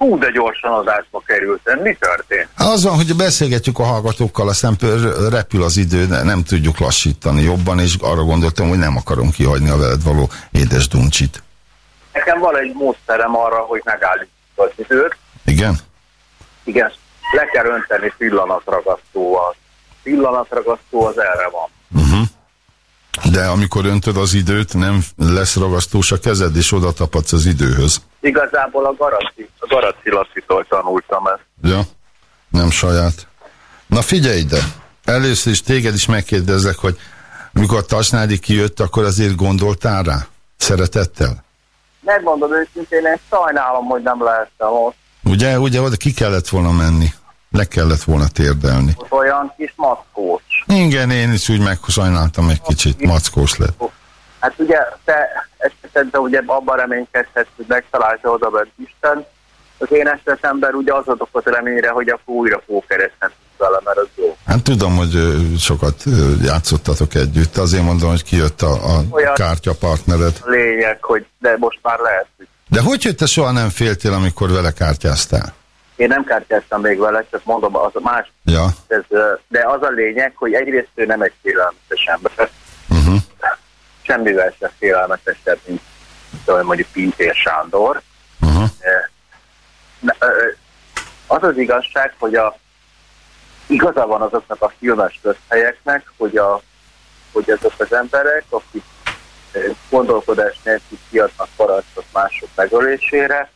Hú, de gyorsan adásba kerültem. Mi történt? Az van, hogy beszélgetjük a hallgatókkal, aztán repül az idő, de nem tudjuk lassítani jobban, és arra gondoltam, hogy nem akarom kihagyni a veled való édes duncsit. Nekem van egy módszerem arra, hogy megállítsuk az időt. Igen? Igen, le kell önteni pillanatragasztóval. Pillanatragasztó az erre van. Uh -huh. De amikor öntöd az időt, nem lesz ragasztós a kezed, és oda tapadsz az időhöz. Igazából a Garaci, a Garaci Lasszitól tanultam ezt. Ja, nem saját. Na figyelj ide, először is téged is megkérdezek, hogy amikor a Tasnádi kijött, akkor azért gondoltál rá? Szeretettel? Megmondom őszintén, én sajnálom, hogy nem lehettem ott. Ugye, ugye, oda ki kellett volna menni. Le kellett volna térdelni. Olyan kis mackós. Igen, én is úgy megsajnáltam egy kicsit, mackós lett. Hát ugye te esetedben ugye abban reménykedhetsz, hogy megtalálta oda bent Isten. Az én esetemben ugye az adott reményre, hogy a újra fókereszteni vele, mert az jó. Hát tudom, hogy sokat játszottatok együtt, azért mondom, hogy kijött a, a kártyapartnered. A lényeg, hogy de most már lehet. De hogy, hogy te soha nem féltél, amikor vele kártyáztál? Én nem kártyáztam még vele, csak mondom, az más, Ja. ez, de az a lényeg, hogy egyrészt ő nem egy félelmetes ember, Uh-huh. semmivel sem félelmetesebb, mint mondjuk Pintér Sándor. Ne- ö, ö, Az az igazság, hogy a igaza van azoknak a filmes közhelyeknek, hogy, a, hogy azok az emberek, akik gondolkodás nélkül kiadnak parancsot mások megölésére,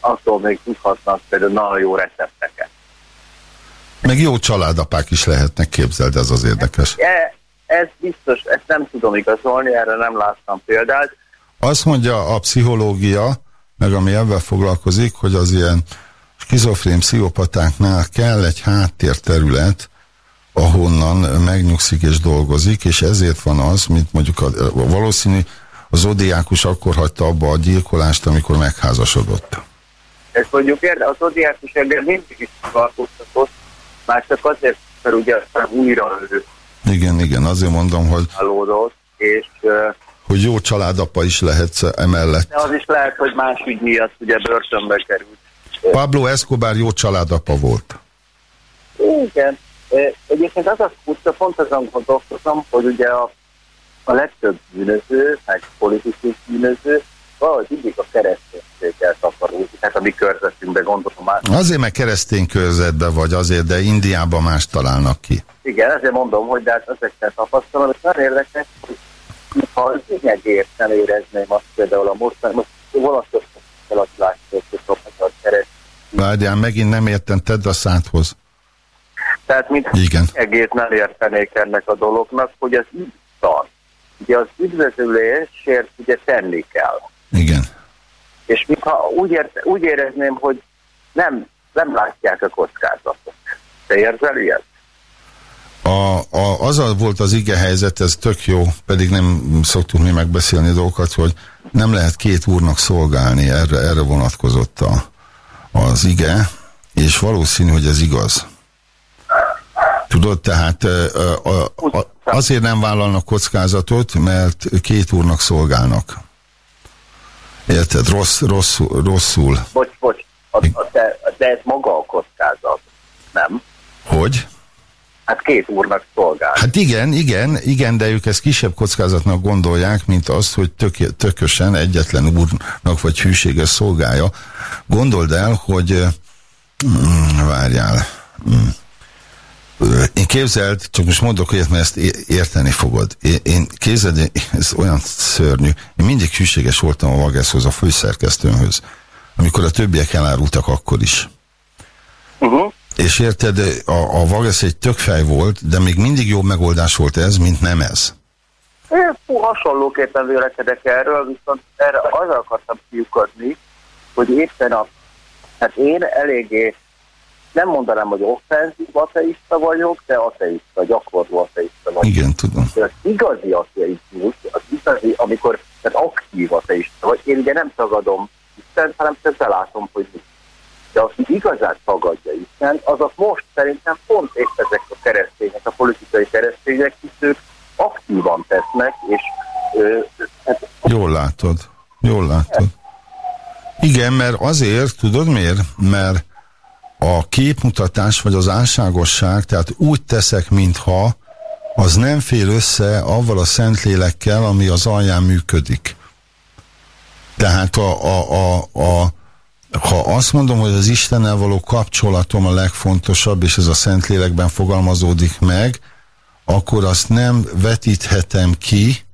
attól még tudhatnak például nagyon jó recepteket. Meg jó családapák is lehetnek, képzeld, ez az érdekes. E, ez biztos, ezt nem tudom igazolni, erre nem láttam példát. Azt mondja a pszichológia, meg ami ebben foglalkozik, hogy az ilyen skizofrén pszichopatáknál kell egy háttérterület, ahonnan megnyugszik és dolgozik, és ezért van az, mint mondjuk a, a valószínű, a zodiákus akkor hagyta abba a gyilkolást, amikor megházasodott. Ez mondjuk érde, a zodiákus ember mindig is foglalkoztatott, már csak azért, mert ugye aztán újra ő Igen, igen, azért mondom, hogy, alódott, és hogy jó családapa is lehetsz emellett. de az is lehet, hogy más ügy miatt ugye börtönbe került. Pablo Escobar jó családapa volt. Igen. Egyébként az a furcsa, pont azon gondolkozom, hogy ugye a, a legtöbb bűnöző, meg politikus bűnöző, valahogy mindig a kereszténységgel takarózik. Hát a mi körzetünkben gondolom már. Azért, mert keresztény körzetben vagy azért, de Indiában más találnak ki. Igen, ezért mondom, hogy de hát ezekkel tapasztalom, és nagyon érdekes, hogy ha az lényegért nem érezném azt például a mostani, most vonatkoztatok el a látszókat, a kereszt. Várjál, megint nem értem, tedd a szádhoz. Tehát, mint Igen. egész nem értenék ennek a dolognak, hogy az üdvtan. Ugye az üdvözülésért ugye tenni kell. És mintha úgy, ért, úgy érezném, hogy nem, nem látják a kockázatot. Te érzel ilyet? A, a, az a volt az ige helyzet, ez tök jó, pedig nem szoktuk mi megbeszélni dolgokat, hogy nem lehet két úrnak szolgálni, erre, erre vonatkozott a, az ige, és valószínű, hogy ez igaz. Tudod, tehát ö, a, a, azért nem vállalnak kockázatot, mert két úrnak szolgálnak. Érted? Rossz, rosszul, rosszul. Bocs, bocs, a, a, de, de ez maga a kockázat, nem? Hogy? Hát két úrnak szolgál. Hát igen, igen, igen, de ők ezt kisebb kockázatnak gondolják, mint azt, hogy tök, tökösen egyetlen úrnak vagy hűséges szolgálja. Gondold el, hogy mm, várjál. Mm, én képzeld, csak most mondok olyat, mert ezt érteni fogod. Én, én képzeld, ez olyan szörnyű. Én mindig hűséges voltam a Vageszhoz, a főszerkesztőmhöz. Amikor a többiek elárultak, akkor is. Uh-huh. És érted, a, a Vagesz egy tök fej volt, de még mindig jobb megoldás volt ez, mint nem ez. Én fú, hasonlóképpen vélekedek erről, viszont erre arra akartam kiukadni, hogy éppen a... Hát én eléggé, nem mondanám, hogy offenzív ateista vagyok, de ateista, gyakorló ateista vagyok. Igen, tudom. De az igazi ateizmus, az igazi, amikor tehát aktív ateista vagy, én ugye nem tagadom Istent, hanem csak belátom, hogy mi. De aki igazán tagadja Istent, azok most szerintem pont épp ezek a keresztények, a politikai keresztények, hisz ők aktívan tesznek, és ö, hát, Jól látod. Jól látod. Igen, mert azért, tudod miért? Mert a képmutatás vagy az álságosság, tehát úgy teszek, mintha az nem fél össze avval a szentlélekkel, ami az alján működik. Tehát a, a, a, a, ha azt mondom, hogy az Istennel való kapcsolatom a legfontosabb, és ez a Szentlélekben fogalmazódik meg, akkor azt nem vetíthetem ki,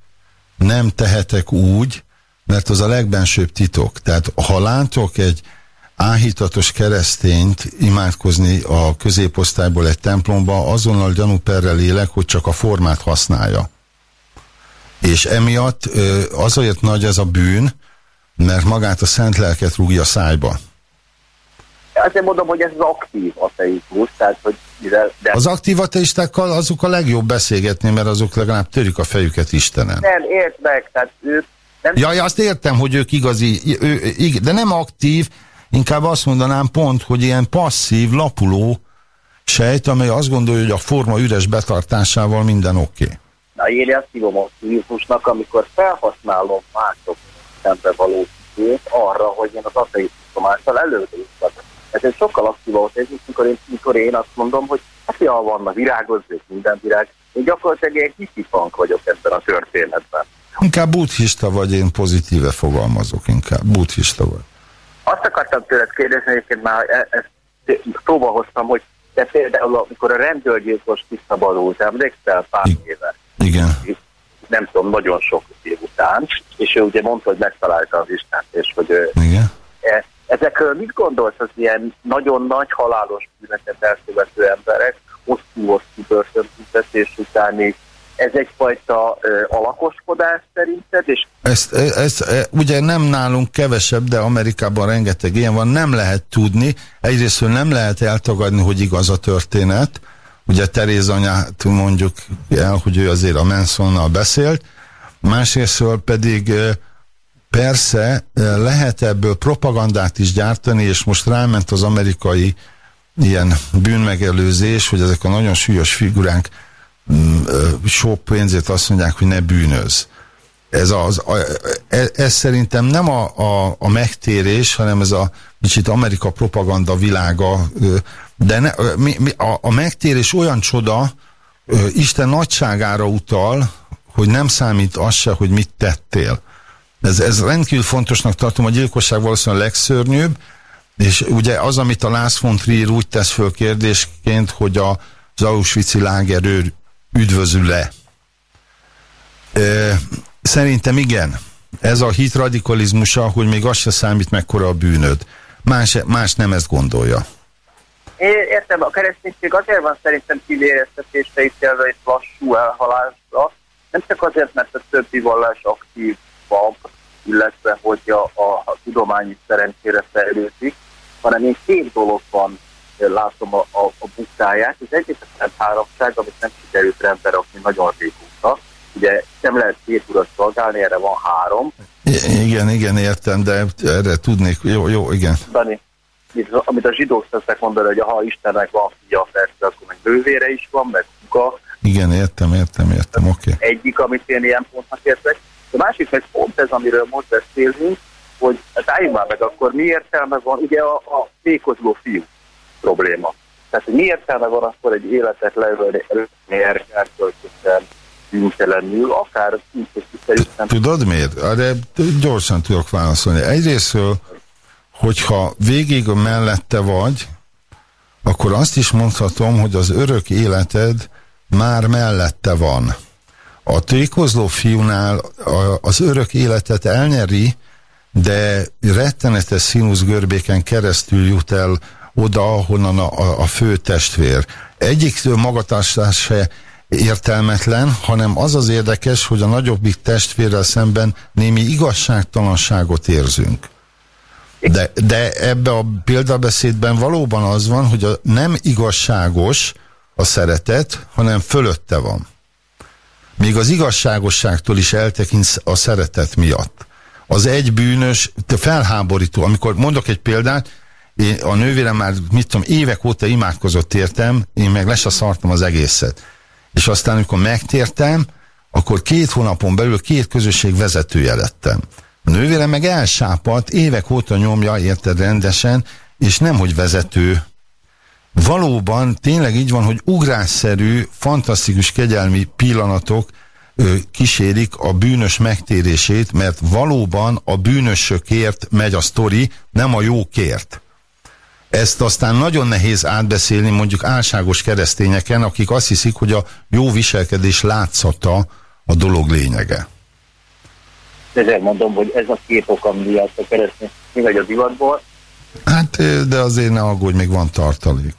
nem tehetek úgy, mert az a legbensőbb titok. Tehát ha látok egy áhítatos keresztényt imádkozni a középosztályból egy templomba, azonnal gyanúperrel élek, hogy csak a formát használja. És emiatt azért nagy ez a bűn, mert magát a szent lelket rúgja szájba. azért mondom, hogy ez az aktív ateizmus, tehát hogy mivel, de Az aktív ateistákkal azok a legjobb beszélgetni, mert azok legalább törik a fejüket Istenen. nem érd meg, tehát ők nem Ja, azt értem, hogy ők igazi, ő, de nem aktív, inkább azt mondanám pont, hogy ilyen passzív, lapuló sejt, amely azt gondolja, hogy a forma üres betartásával minden oké. Okay. Na, én azt hívom optimizmusnak, amikor felhasználom mások szembe való időt arra, hogy én az ateizmusom által előrébb Ez egy sokkal aktívabb érzés, mikor én, mikor én azt mondom, hogy hát ja, van a virágozók, minden virág. Én gyakorlatilag egy hippie vagyok ebben a történetben. Inkább buddhista vagy, én pozitíve fogalmazok, inkább buddhista vagy. Azt akartam tőled kérdezni, egyébként már e- ezt szóba hoztam, hogy de például amikor a rendőrgyilkos kiszabadult, emlékszel pár éve? Igen. Nem tudom, nagyon sok év után, és ő ugye mondta, hogy megtalálta az Istent, és hogy Igen. E, ezekről mit gondolsz az ilyen nagyon nagy halálos bűneket elkövető emberek, hosszú-hosszú börtönbüntetés utáni ez egyfajta ö, alakoskodás szerinted? És ezt, ezt, e, ugye nem nálunk kevesebb, de Amerikában rengeteg ilyen van, nem lehet tudni. Egyrészt nem lehet eltagadni, hogy igaz a történet. Ugye Teréz anyát mondjuk el, hogy ő azért a Mansonnal beszélt. Másrésztől pedig persze lehet ebből propagandát is gyártani, és most ráment az amerikai ilyen bűnmegelőzés, hogy ezek a nagyon súlyos figuránk sok pénzért azt mondják, hogy ne bűnöz. Ez, az, a, ez, ez szerintem nem a, a, a megtérés, hanem ez a kicsit Amerika propaganda világa, de ne, mi, mi, a, a megtérés olyan csoda, Isten nagyságára utal, hogy nem számít az se, hogy mit tettél. Ez, ez rendkívül fontosnak tartom, a gyilkosság valószínűleg a legszörnyűbb, és ugye az, amit a Lász von Trier úgy tesz föl kérdésként, hogy a, az Auschwitz-i lágerőr üdvözül-e? Szerintem igen. Ez a hit radikalizmusa, hogy még az se számít mekkora a bűnöd. Más, más nem ezt gondolja. É, értem, a kereszténység azért van szerintem kivéreztetésre ítélve egy lassú elhalásra, nem csak azért, mert a többi vallás aktívabb, illetve hogy a, a, a tudományi szerencsére fejlődik, hanem én két dolog van látom a, a, a bukáját. Az egyik a háromság, amit nem sikerült rendbe rakni nagyon régóta. Ugye nem lehet két urat szolgálni, erre van három. I igen, igen, értem, de erre tudnék. Jó, jó, igen. Dani, amit a zsidók szokták mondani, hogy ha Istennek van fia, persze, akkor meg bővére is van, meg kuka. Igen, értem, értem, értem, oké. Okay. Egyik, amit én ilyen pontnak értek. A másik meg pont ez, amiről most beszélünk, hogy hát álljunk már meg, akkor mi értelme van, ugye a, a fékozló fiú probléma. Tehát mi értelme van akkor egy életet leölni, előni erkölcsösen, bűntelenül, akár. Tudod miért? De gyorsan tudok válaszolni. Egyrésztről, hogyha végig mellette vagy, akkor azt is mondhatom, hogy az örök életed már mellette van. A tékozló fiúnál az örök életet elnyeri, de rettenetes színuszgörbéken keresztül jut el oda, ahonnan a, a fő testvér. Egyik magatartás se értelmetlen, hanem az az érdekes, hogy a nagyobbik testvérrel szemben némi igazságtalanságot érzünk. De, de ebbe a példabeszédben valóban az van, hogy a nem igazságos a szeretet, hanem fölötte van. Még az igazságosságtól is eltekintsz a szeretet miatt. Az egy bűnös, felháborító. Amikor mondok egy példát, én, a nővérem már, mit tudom, évek óta imádkozott értem, én meg lesz a szartam az egészet. És aztán, amikor megtértem, akkor két hónapon belül két közösség vezetője lettem. A nővérem meg elsápadt, évek óta nyomja, érted rendesen, és nem, hogy vezető. Valóban tényleg így van, hogy ugrásszerű, fantasztikus kegyelmi pillanatok ö, kísérik a bűnös megtérését, mert valóban a bűnösökért megy a sztori, nem a jókért. Ezt aztán nagyon nehéz átbeszélni mondjuk álságos keresztényeken, akik azt hiszik, hogy a jó viselkedés látszata a dolog lényege. Ezért mondom, hogy ez a két ok, miatt a keresztény mi vagy a divatból. Hát, de azért ne aggódj, még van tartalék.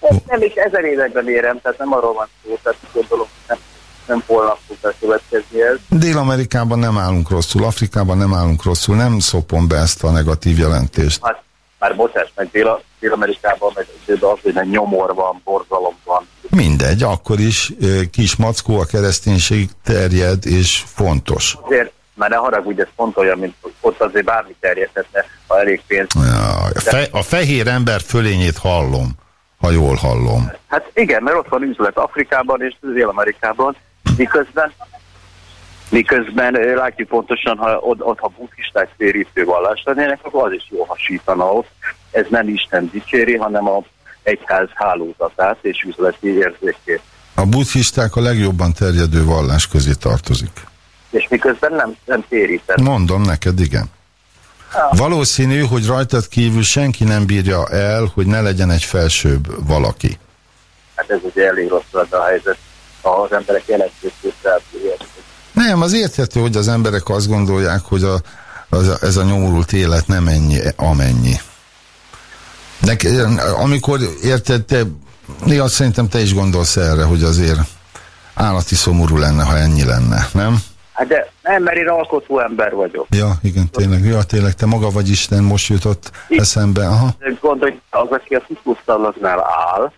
Ez nem is ezer években érem, tehát nem arról van szó, tehát gondolom, nem, nem holnap fog következni ez. Dél-Amerikában nem állunk rosszul, Afrikában nem állunk rosszul, nem szopom be ezt a negatív jelentést. Hát már bocsáss meg, Dél-Amerikában meg az, hogy nyomor van, borzalom van. Mindegy, akkor is kis mackó a kereszténység terjed és fontos. Azért már ne haragudj, ez pont olyan, mint ott azért bármi terjedhetne, ha elég pénz. Ja, a, fe, a fehér ember fölényét hallom, ha jól hallom. Hát igen, mert ott van üzlet Afrikában és Dél-Amerikában, miközben Miközben látjuk pontosan, ha ott, ott ha buddhisták térítő vallás lennének, akkor az is jó hasítana ott. ez nem Isten dicséri, hanem a egyház hálózatát és üzleti érzékét. A buddhisták a legjobban terjedő vallás közé tartozik. És miközben nem, nem térítem. Mondom neked, igen. Valószínű, hogy rajtad kívül senki nem bírja el, hogy ne legyen egy felsőbb valaki. Hát ez ugye elég rossz a helyzet, ha az emberek jelentős Nem, az érthető, hogy az emberek azt gondolják, hogy a, az, ez a nyomorult élet nem ennyi, amennyi. De amikor érted, te, néha szerintem te is gondolsz erre, hogy azért állati szomorú lenne, ha ennyi lenne, nem? Hát de nem, mert én alkotó ember vagyok. Ja, igen, tényleg, ja, tényleg, te maga vagy Isten, most jutott I eszembe, aha. Gondolj, az, aki a sziklószalagnál áll,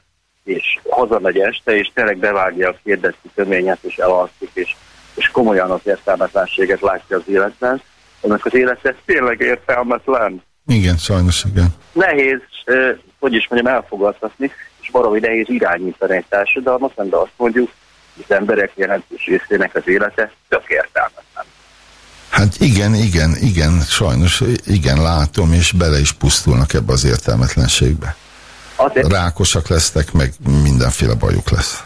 és hazamegy este, és tényleg bevágja a kérdezti töményet, és elalszik, és, és komolyan az értelmetlenséget látja az életben, annak az élete tényleg értelmetlen. Igen, sajnos igen. Nehéz, eh, hogy is mondjam, elfogadtatni, és valami nehéz irányítani egy társadalmat, de azt mondjuk, az emberek jelentős részének az élete tök értelmetlen. Hát igen, igen, igen, sajnos igen, látom, és bele is pusztulnak ebbe az értelmetlenségbe. Azért, Rákosak lesznek, meg mindenféle bajuk lesz.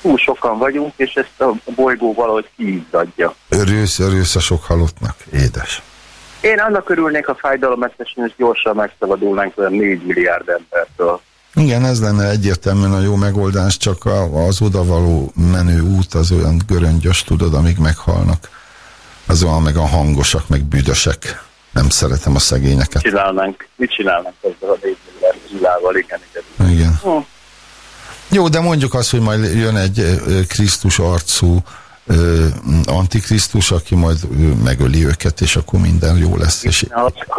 Túl sokan vagyunk, és ezt a bolygó valahogy kiizzadja. Örülsz, örülsz a sok halottnak, édes. Én annak örülnék, a fájdalommentesen, és gyorsan megszabadulnánk olyan 4 milliárd embertől. Igen, ez lenne egyértelműen a jó megoldás, csak az odavaló menő út az olyan göröngyös, tudod, amíg meghalnak. Az olyan meg a hangosak, meg büdösek. Nem szeretem a szegényeket. Csinálnánk, mit csinálnánk ezzel a négy milliárd igen, igen. igen. Hm. Jó, de mondjuk azt, hogy majd jön egy Krisztus arcú antikrisztus, aki majd megöli őket, és akkor minden jó lesz. És...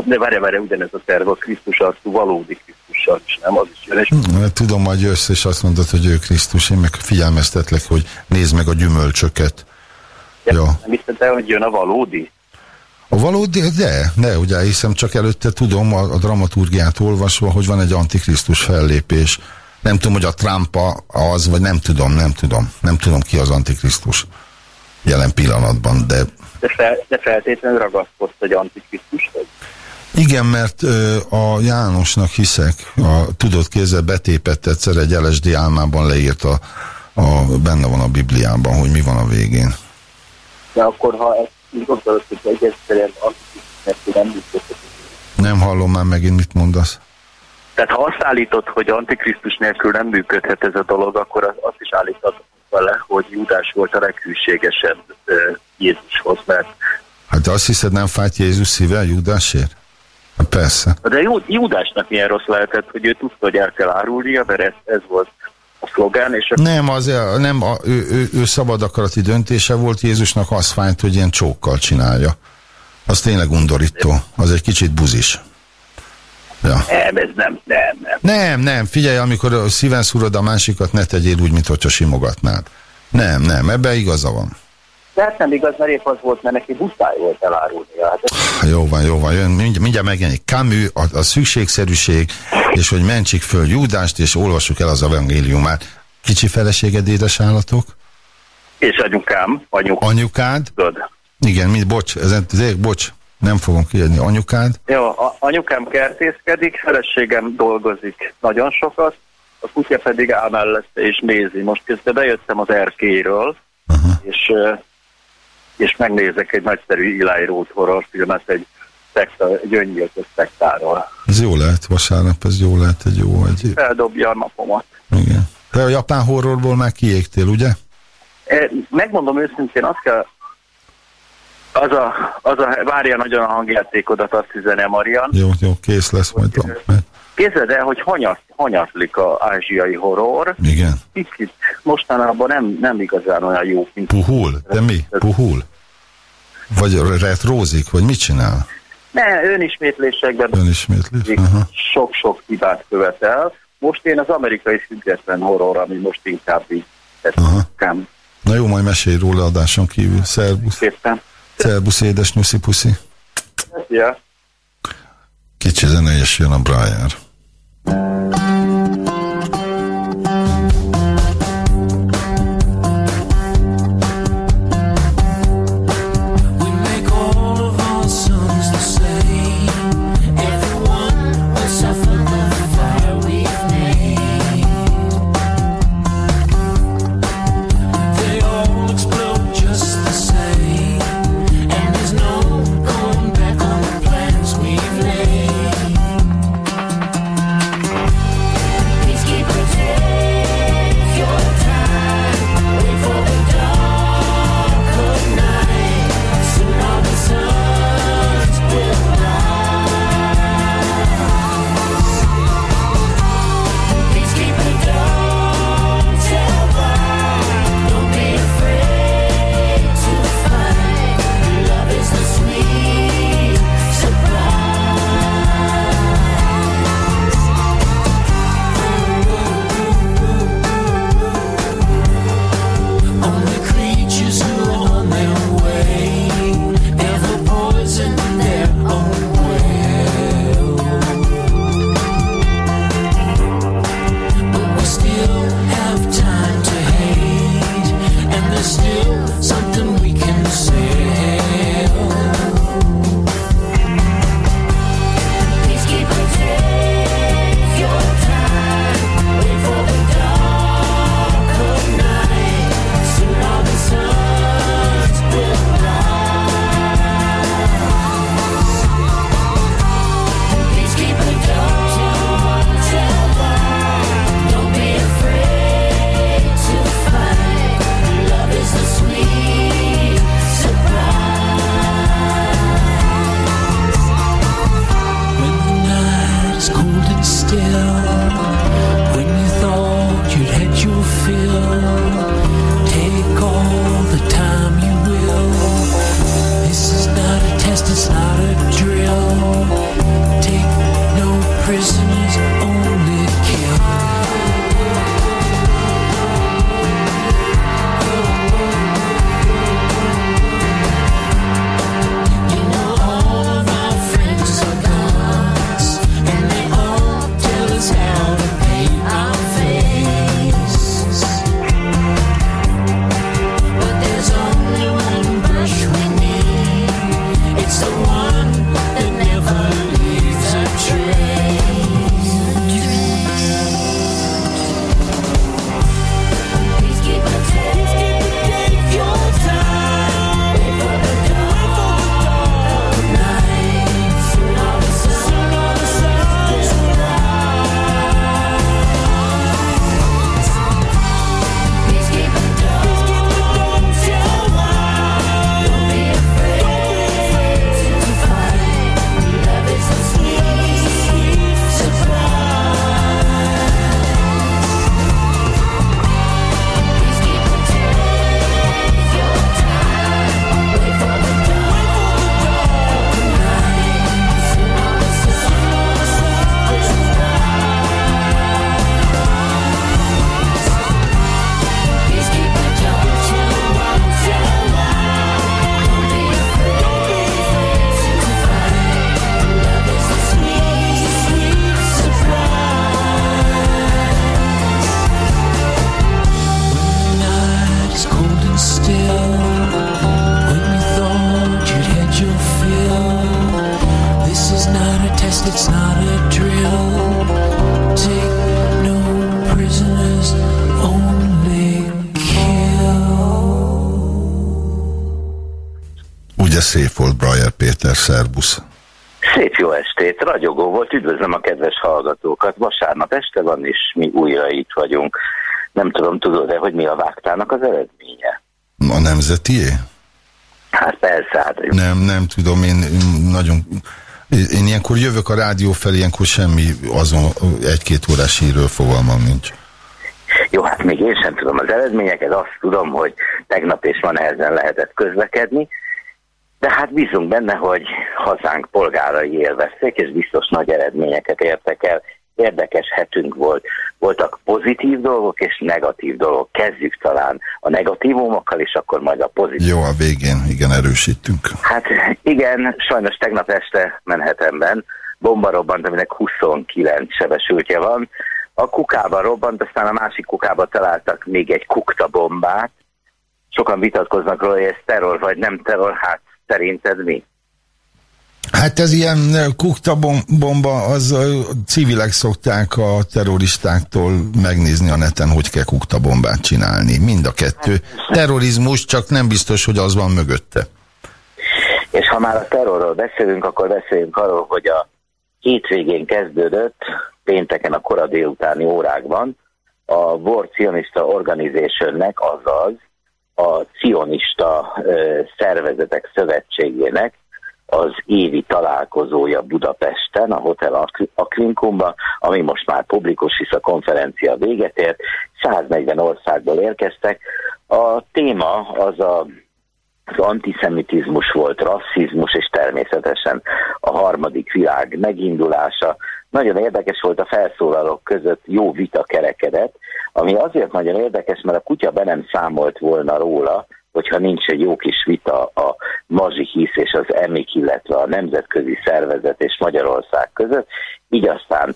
De várj, várj, ugyanez a terv, a Krisztus arcú valódi Krisztussal is, nem? Az is jön, és... Hm, tudom, majd jössz, és azt mondod, hogy ő Krisztus, én meg figyelmeztetlek, hogy nézd meg a gyümölcsöket. Ja, ja. Nem hiszed hogy jön a valódi? A valódi, de, de, ugye hiszem csak előtte tudom a, a dramaturgiát olvasva, hogy van egy antikrisztus fellépés. Nem tudom, hogy a Trump az, vagy nem tudom, nem tudom. Nem tudom ki az antikrisztus jelen pillanatban, de... De, fel, de feltétlenül ragaszkodsz egy antikrisztus Igen, mert ö, a Jánosnak hiszek, a, tudod, kézzel betépett egyszer egy LSD álmában leírta, a, benne van a Bibliában, hogy mi van a végén. De akkor, ha ezt gondolod, hogy egyszerűen antikrisztus nem Nem hallom már megint, mit mondasz. Tehát ha azt állítod, hogy antikrisztus nélkül nem működhet ez a dolog, akkor azt is állítod, vele, hogy Júdás volt a leghűségesebb Jézushoz, mert... Hát azt hiszed, nem fájt Jézus szíve Júdásért? Hát persze. De Júdásnak milyen rossz lehetett, hogy ő tudta, hogy el kell árulnia, mert ez, ez volt a szlogán. És a... Nem, az, nem a, ő, ő, ő szabad akarati döntése volt, Jézusnak az fájt, hogy ilyen csókkal csinálja. Az tényleg undorító, az egy kicsit buzis. Ja. Nem, ez nem, nem, nem. Nem, nem, figyelj, amikor szíven szúrod a másikat, ne tegyél úgy, mint hogyha simogatnád. Nem, nem, ebbe igaza van. De hát nem igaz, mert épp az volt, mert neki muszáj volt elárulni. Hát jó van, jó van, jön, mindjárt, mindjárt megjelenik. Camus, a, a szükségszerűség, és hogy mentsük föl Júdást, és olvassuk el az evangéliumát. Kicsi feleséged, édes állatok? És anyukám, anyuk. Anyukád? Tudod. Igen, mi, bocs, ezen, bocs, nem fogom kiadni. Anyukád? Jó, a, anyukám kertészkedik, feleségem dolgozik nagyon sokat, a kutya pedig áll mellette és nézi. Most közben bejöttem az erkéről, uh-huh. és, és megnézek egy nagyszerű Eli Roth horrorfilmet, egy szekta, egy öngyilkos szektáról. Ez jó lehet, vasárnap ez jó lehet, egy jó egy... Feldobja a napomat. Igen. Te a japán horrorból már kiégtél, ugye? Megmondom őszintén, azt kell az a, az a, várja nagyon a hangjátékodat, azt üzene Marian. Jó, jó, kész lesz majd. Képzeld el, hogy hanyat, hanyatlik a ázsiai horror. Igen. Kicsit mostanában nem, nem igazán olyan jó, mint... Puhul? De mi? Puhul? Vagy retrózik? Vagy mit csinál? Ne, önismétlésekben Önismétlés? sok-sok hibát követel. Most én az amerikai független horror, ami most inkább így Na jó, majd mesélj róla adáson kívül. Szervusz. Szépen. Szerbusz, édes nyuszi puszi. Ja. Kicsi zene, és jön a Brian. Üdvözlöm a kedves hallgatókat. Vasárnap este van, és mi újra itt vagyunk. Nem tudom, tudod-e, hogy mi a vágtának az eredménye? A nemzetié? Hát persze, hát... Nem, nem tudom, én, nagyon... Én ilyenkor jövök a rádió felé, ilyenkor semmi azon egy-két órás hírről fogalmam nincs. Jó, hát még én sem tudom az eredményeket, azt tudom, hogy tegnap és ma nehezen lehetett közlekedni, de hát bízunk benne, hogy hazánk polgárai élvezték, és biztos nagy eredményeket értek el. Érdekes hetünk volt. Voltak pozitív dolgok és negatív dolgok. Kezdjük talán a negatívumokkal, és akkor majd a pozitív. Jó, a végén, igen, erősítünk. Hát igen, sajnos tegnap este Manhattanben bomba robbant, aminek 29 sebesültje van. A kukába robbant, aztán a másik kukába találtak még egy kukta bombát. Sokan vitatkoznak róla, hogy ez terror vagy nem terror, hát Szerinted mi? Hát ez ilyen kukta bomba, az civilek szokták a terroristáktól megnézni a neten, hogy kell kukta bombát csinálni. Mind a kettő. Terrorizmus, csak nem biztos, hogy az van mögötte. És ha már a terrorról beszélünk, akkor beszéljünk arról, hogy a hétvégén kezdődött, pénteken a kora délutáni órákban, a War Sionista Organizationnek, azaz a cionista szervezetek szövetségének az évi találkozója Budapesten, a Hotel Akvinkumban, ami most már publikus, hisz a konferencia véget ért, 140 országból érkeztek. A téma az a az antiszemitizmus volt, rasszizmus, és természetesen a harmadik világ megindulása. Nagyon érdekes volt a felszólalók között, jó vita kerekedett, ami azért nagyon érdekes, mert a kutya be nem számolt volna róla, hogyha nincs egy jó kis vita a Mazsihisz és az EMIK, illetve a Nemzetközi Szervezet és Magyarország között, így aztán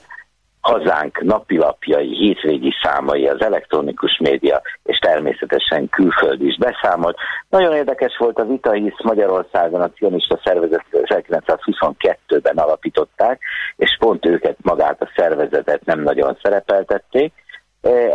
hazánk napilapjai, hétvégi számai, az elektronikus média, és természetesen külföld is beszámolt. Nagyon érdekes volt a vita, hisz Magyarországon a cionista szervezet 1922-ben alapították, és pont őket magát a szervezetet nem nagyon szerepeltették,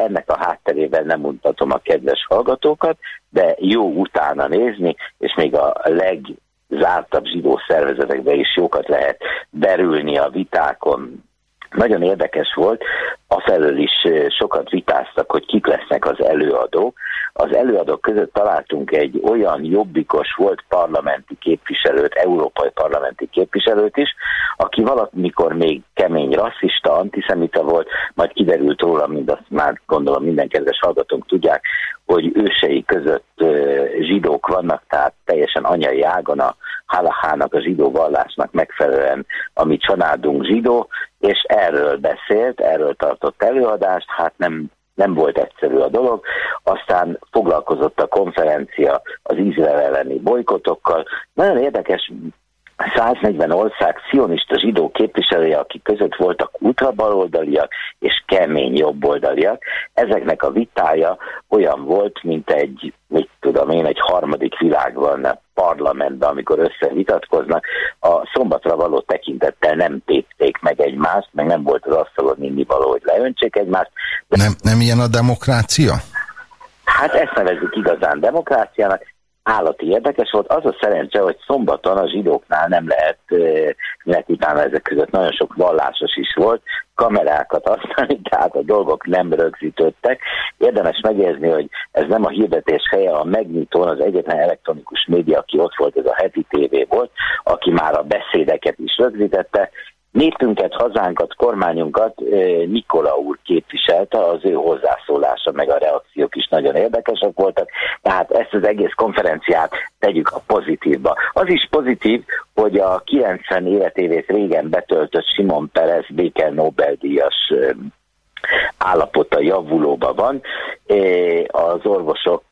ennek a hátterében nem mutatom a kedves hallgatókat, de jó utána nézni, és még a legzártabb zsidó szervezetekbe is jókat lehet berülni a vitákon, nagyon érdekes volt, afelől is sokat vitáztak, hogy kik lesznek az előadók. Az előadók között találtunk egy olyan jobbikos volt parlamenti képviselőt, európai parlamenti képviselőt is, aki valamikor még kemény rasszista, antiszemita volt, majd kiderült róla, mint azt már gondolom minden kedves hallgatónk tudják, hogy ősei között zsidók vannak, tehát teljesen anyai ágon a halahának, a zsidó vallásnak megfelelően, ami családunk zsidó, és erről beszélt, erről tartott előadást, hát nem, nem volt egyszerű a dolog. Aztán foglalkozott a konferencia az Izrael elleni bolykotokkal. Nagyon érdekes 140 ország szionista zsidó képviselője, akik között voltak ultrabaloldaliak és kemény jobboldaliak. Ezeknek a vitája olyan volt, mint egy, mit tudom én, egy harmadik világban parlamentben, amikor összevitatkoznak, a szombatra való tekintettel nem tépték meg egymást, meg nem volt az asztalon inni való, hogy leöntsék egymást. Nem, nem ilyen a demokrácia? Hát ezt nevezzük igazán demokráciának, állati érdekes volt. Az a szerencse, hogy szombaton a zsidóknál nem lehet, minek utána ezek között nagyon sok vallásos is volt, kamerákat használni, tehát a dolgok nem rögzítődtek. Érdemes megérzni, hogy ez nem a hirdetés helye, a megnyitón az egyetlen elektronikus média, aki ott volt, ez a heti tévé volt, aki már a beszédeket is rögzítette, Népünket, hazánkat, kormányunkat Nikola úr képviselte, az ő hozzászólása meg a reakciók is nagyon érdekesek voltak, tehát ezt az egész konferenciát tegyük a pozitívba. Az is pozitív, hogy a 90 életévét régen betöltött Simon Perez béke Nobel-díjas állapota javulóban van. Az orvosok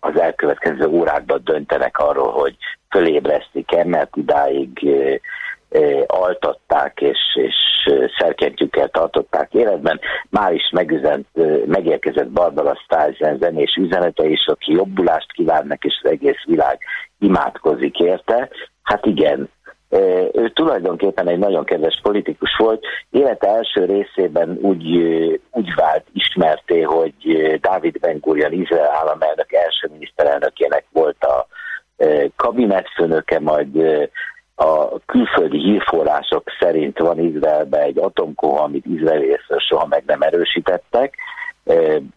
az elkövetkező órákban döntenek arról, hogy fölébresztik-e, mert idáig altatták és, és szerkentjükkel tartották életben. Már is megüzent, megérkezett Barbara Streisand zenés üzenete is, aki jobbulást kívánnak, és az egész világ imádkozik érte. Hát igen, ő tulajdonképpen egy nagyon kedves politikus volt. Élete első részében úgy, úgy vált ismerté, hogy Dávid Ben Gurion, Izrael államelnök első miniszterelnökének volt a kabinetfőnöke, majd a külföldi hírforrások szerint van Izraelben egy atomkóha, amit Izrael részről soha meg nem erősítettek,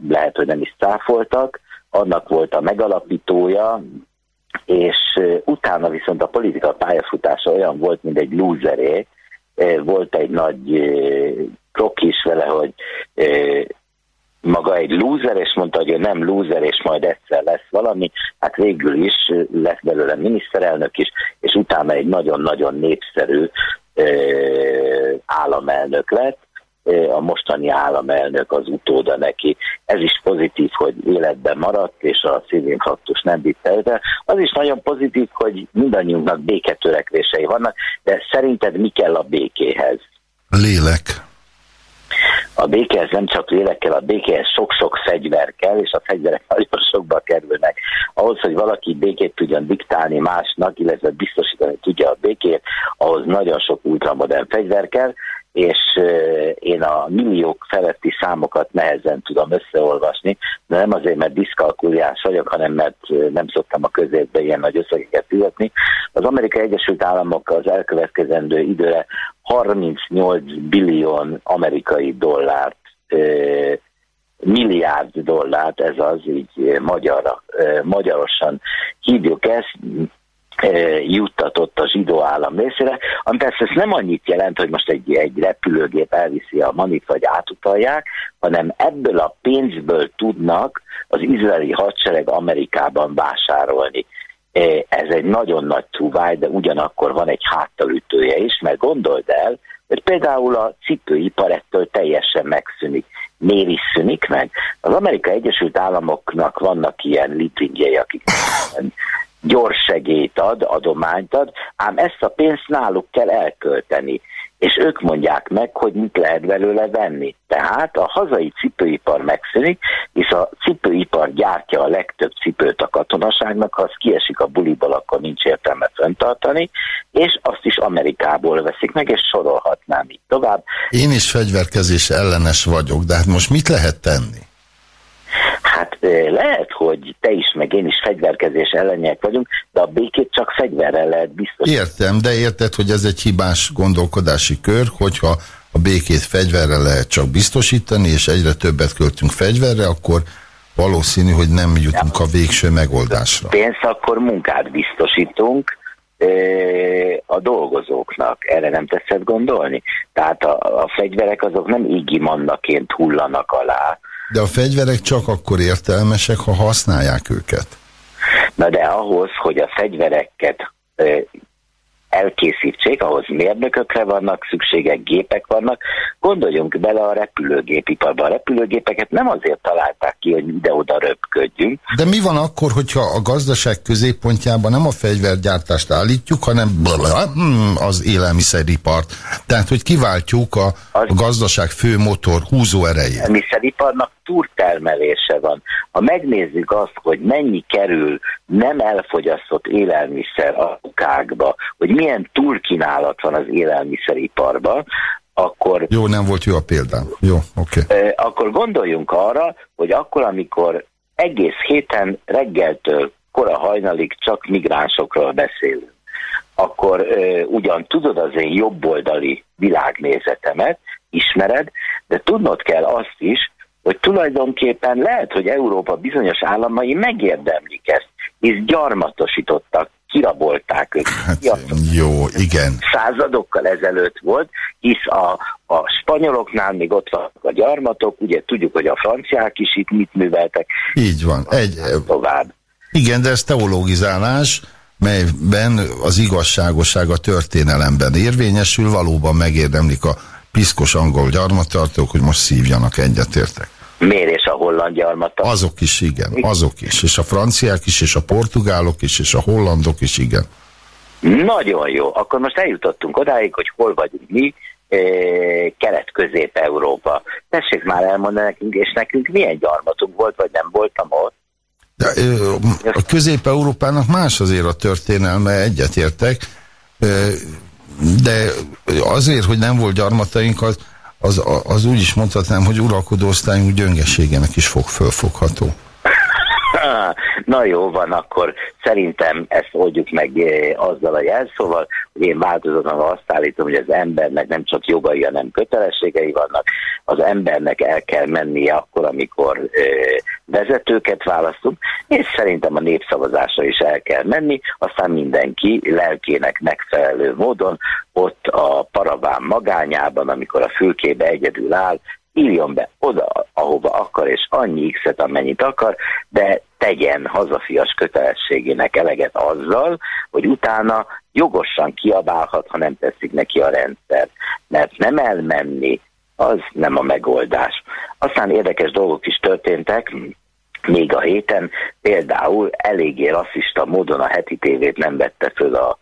lehet, hogy nem is cáfoltak, annak volt a megalapítója, és utána viszont a politika pályafutása olyan volt, mint egy lúzeré, volt egy nagy krok vele, hogy maga egy lúzer, és mondta, hogy ő nem lúzer, és majd egyszer lesz valami, hát végül is lesz belőle miniszterelnök is, és utána egy nagyon-nagyon népszerű államelnök lett, a mostani államelnök az utóda neki. Ez is pozitív, hogy életben maradt, és a szívinfarktus nem vitte de Az is nagyon pozitív, hogy mindannyiunknak béketörekvései vannak, de szerinted mi kell a békéhez? Lélek. A békéhez nem csak lélek kell, a békéhez sok-sok fegyver kell, és a fegyverek nagyon sokba kerülnek. Ahhoz, hogy valaki békét tudjon diktálni másnak, illetve biztosítani tudja a békét, ahhoz nagyon sok ultramodern fegyver kell, és én a milliók feletti számokat nehezen tudom összeolvasni, de nem azért, mert diszkalkuliás vagyok, hanem mert nem szoktam a közértbe ilyen nagy összegeket fizetni. Az Amerikai Egyesült Államok az elkövetkezendő időre 38 billion amerikai dollárt milliárd dollárt, ez az, így magyarra, magyarosan hívjuk ezt, juttatott a zsidó állam részére, ami persze ez nem annyit jelent, hogy most egy, egy repülőgép elviszi a manit, vagy átutalják, hanem ebből a pénzből tudnak az izraeli hadsereg Amerikában vásárolni. Ez egy nagyon nagy trúváj, de ugyanakkor van egy háttalütője is, mert gondold el, hogy például a cipőipar ettől teljesen megszűnik. Miért is szűnik meg? Az Amerikai Egyesült Államoknak vannak ilyen litringjei, akik gyors segélyt ad, adományt ad, ám ezt a pénzt náluk kell elkölteni és ők mondják meg, hogy mit lehet belőle venni. Tehát a hazai cipőipar megszűnik, hisz a cipőipar gyártja a legtöbb cipőt a katonaságnak, ha az kiesik a buliból, akkor nincs értelme fenntartani, és azt is Amerikából veszik meg, és sorolhatnám így tovább. Én is fegyverkezés ellenes vagyok, de hát most mit lehet tenni? Lehet, hogy te is, meg én is fegyverkezés ellenjek vagyunk, de a békét csak fegyverrel lehet biztos. Értem, de érted, hogy ez egy hibás gondolkodási kör, hogyha a békét fegyverrel lehet csak biztosítani, és egyre többet költünk fegyverre, akkor valószínű, hogy nem jutunk a végső megoldásra. Pénzt akkor munkát biztosítunk a dolgozóknak. Erre nem teszed gondolni? Tehát a, a fegyverek azok nem igimannaként hullanak alá, de a fegyverek csak akkor értelmesek, ha használják őket. Na de ahhoz, hogy a fegyvereket elkészítsék, ahhoz mérnökökre vannak szükségek, gépek vannak. Gondoljunk bele a repülőgépiparba. A repülőgépeket nem azért találták ki, hogy ide-oda röpködjünk. De mi van akkor, hogyha a gazdaság középpontjában nem a fegyvergyártást állítjuk, hanem hmm, az élelmiszeripart. Tehát, hogy kiváltjuk a, a gazdaság fő motor húzó erejét. Élelmiszeriparnak túrtermelése van. Ha megnézzük azt, hogy mennyi kerül nem elfogyasztott élelmiszer a kukákba, hogy milyen túlkínálat van az élelmiszeriparban, akkor... Jó, nem volt jó a példám. Jó, oké. Okay. Akkor gondoljunk arra, hogy akkor, amikor egész héten reggeltől kora hajnalig csak migránsokról beszélünk, akkor ö, ugyan tudod az én jobboldali világnézetemet, ismered, de tudnod kell azt is, hogy tulajdonképpen lehet, hogy Európa bizonyos államai megérdemlik ezt, hisz gyarmatosítottak, kirabolták őket. Hát, jó, igen. Századokkal ezelőtt volt, hisz a, a spanyoloknál még ott vannak a gyarmatok, ugye tudjuk, hogy a franciák is itt mit műveltek. Így van. Egy, tovább. Igen, de ez teologizálás, melyben az igazságosság a történelemben érvényesül, valóban megérdemlik a piszkos angol gyarmattartók, hogy most szívjanak egyetértek. Miért és a holland gyarmata? Azok is, igen, azok is. És a franciák is, és a portugálok is, és a hollandok is, igen. Nagyon jó. Akkor most eljutottunk odáig, hogy hol vagyunk mi, e, Kelet-Közép-Európa. Tessék már elmondani nekünk, és nekünk milyen gyarmatunk volt, vagy nem voltam ott? De, a Közép-Európának más azért a történelme, egyetértek, de azért, hogy nem volt gyarmataink, az az, az úgy is mondhatnám, hogy uralkodó osztályunk gyöngeségének is fog fölfogható. Na jó van, akkor szerintem ezt oldjuk meg eh, azzal a jelszóval, hogy én változatlanul azt állítom, hogy az embernek nem csak jogai, hanem kötelességei vannak. Az embernek el kell mennie akkor, amikor eh, vezetőket választunk, és szerintem a népszavazásra is el kell menni, aztán mindenki lelkének megfelelő módon ott a paraván magányában, amikor a fülkébe egyedül áll, írjon be oda, ahova akar, és annyi X-et, amennyit akar, de tegyen hazafias kötelességének eleget azzal, hogy utána jogosan kiabálhat, ha nem teszik neki a rendszer. Mert nem elmenni, az nem a megoldás. Aztán érdekes dolgok is történtek, még a héten például eléggé rasszista módon a heti tévét nem vette föl a,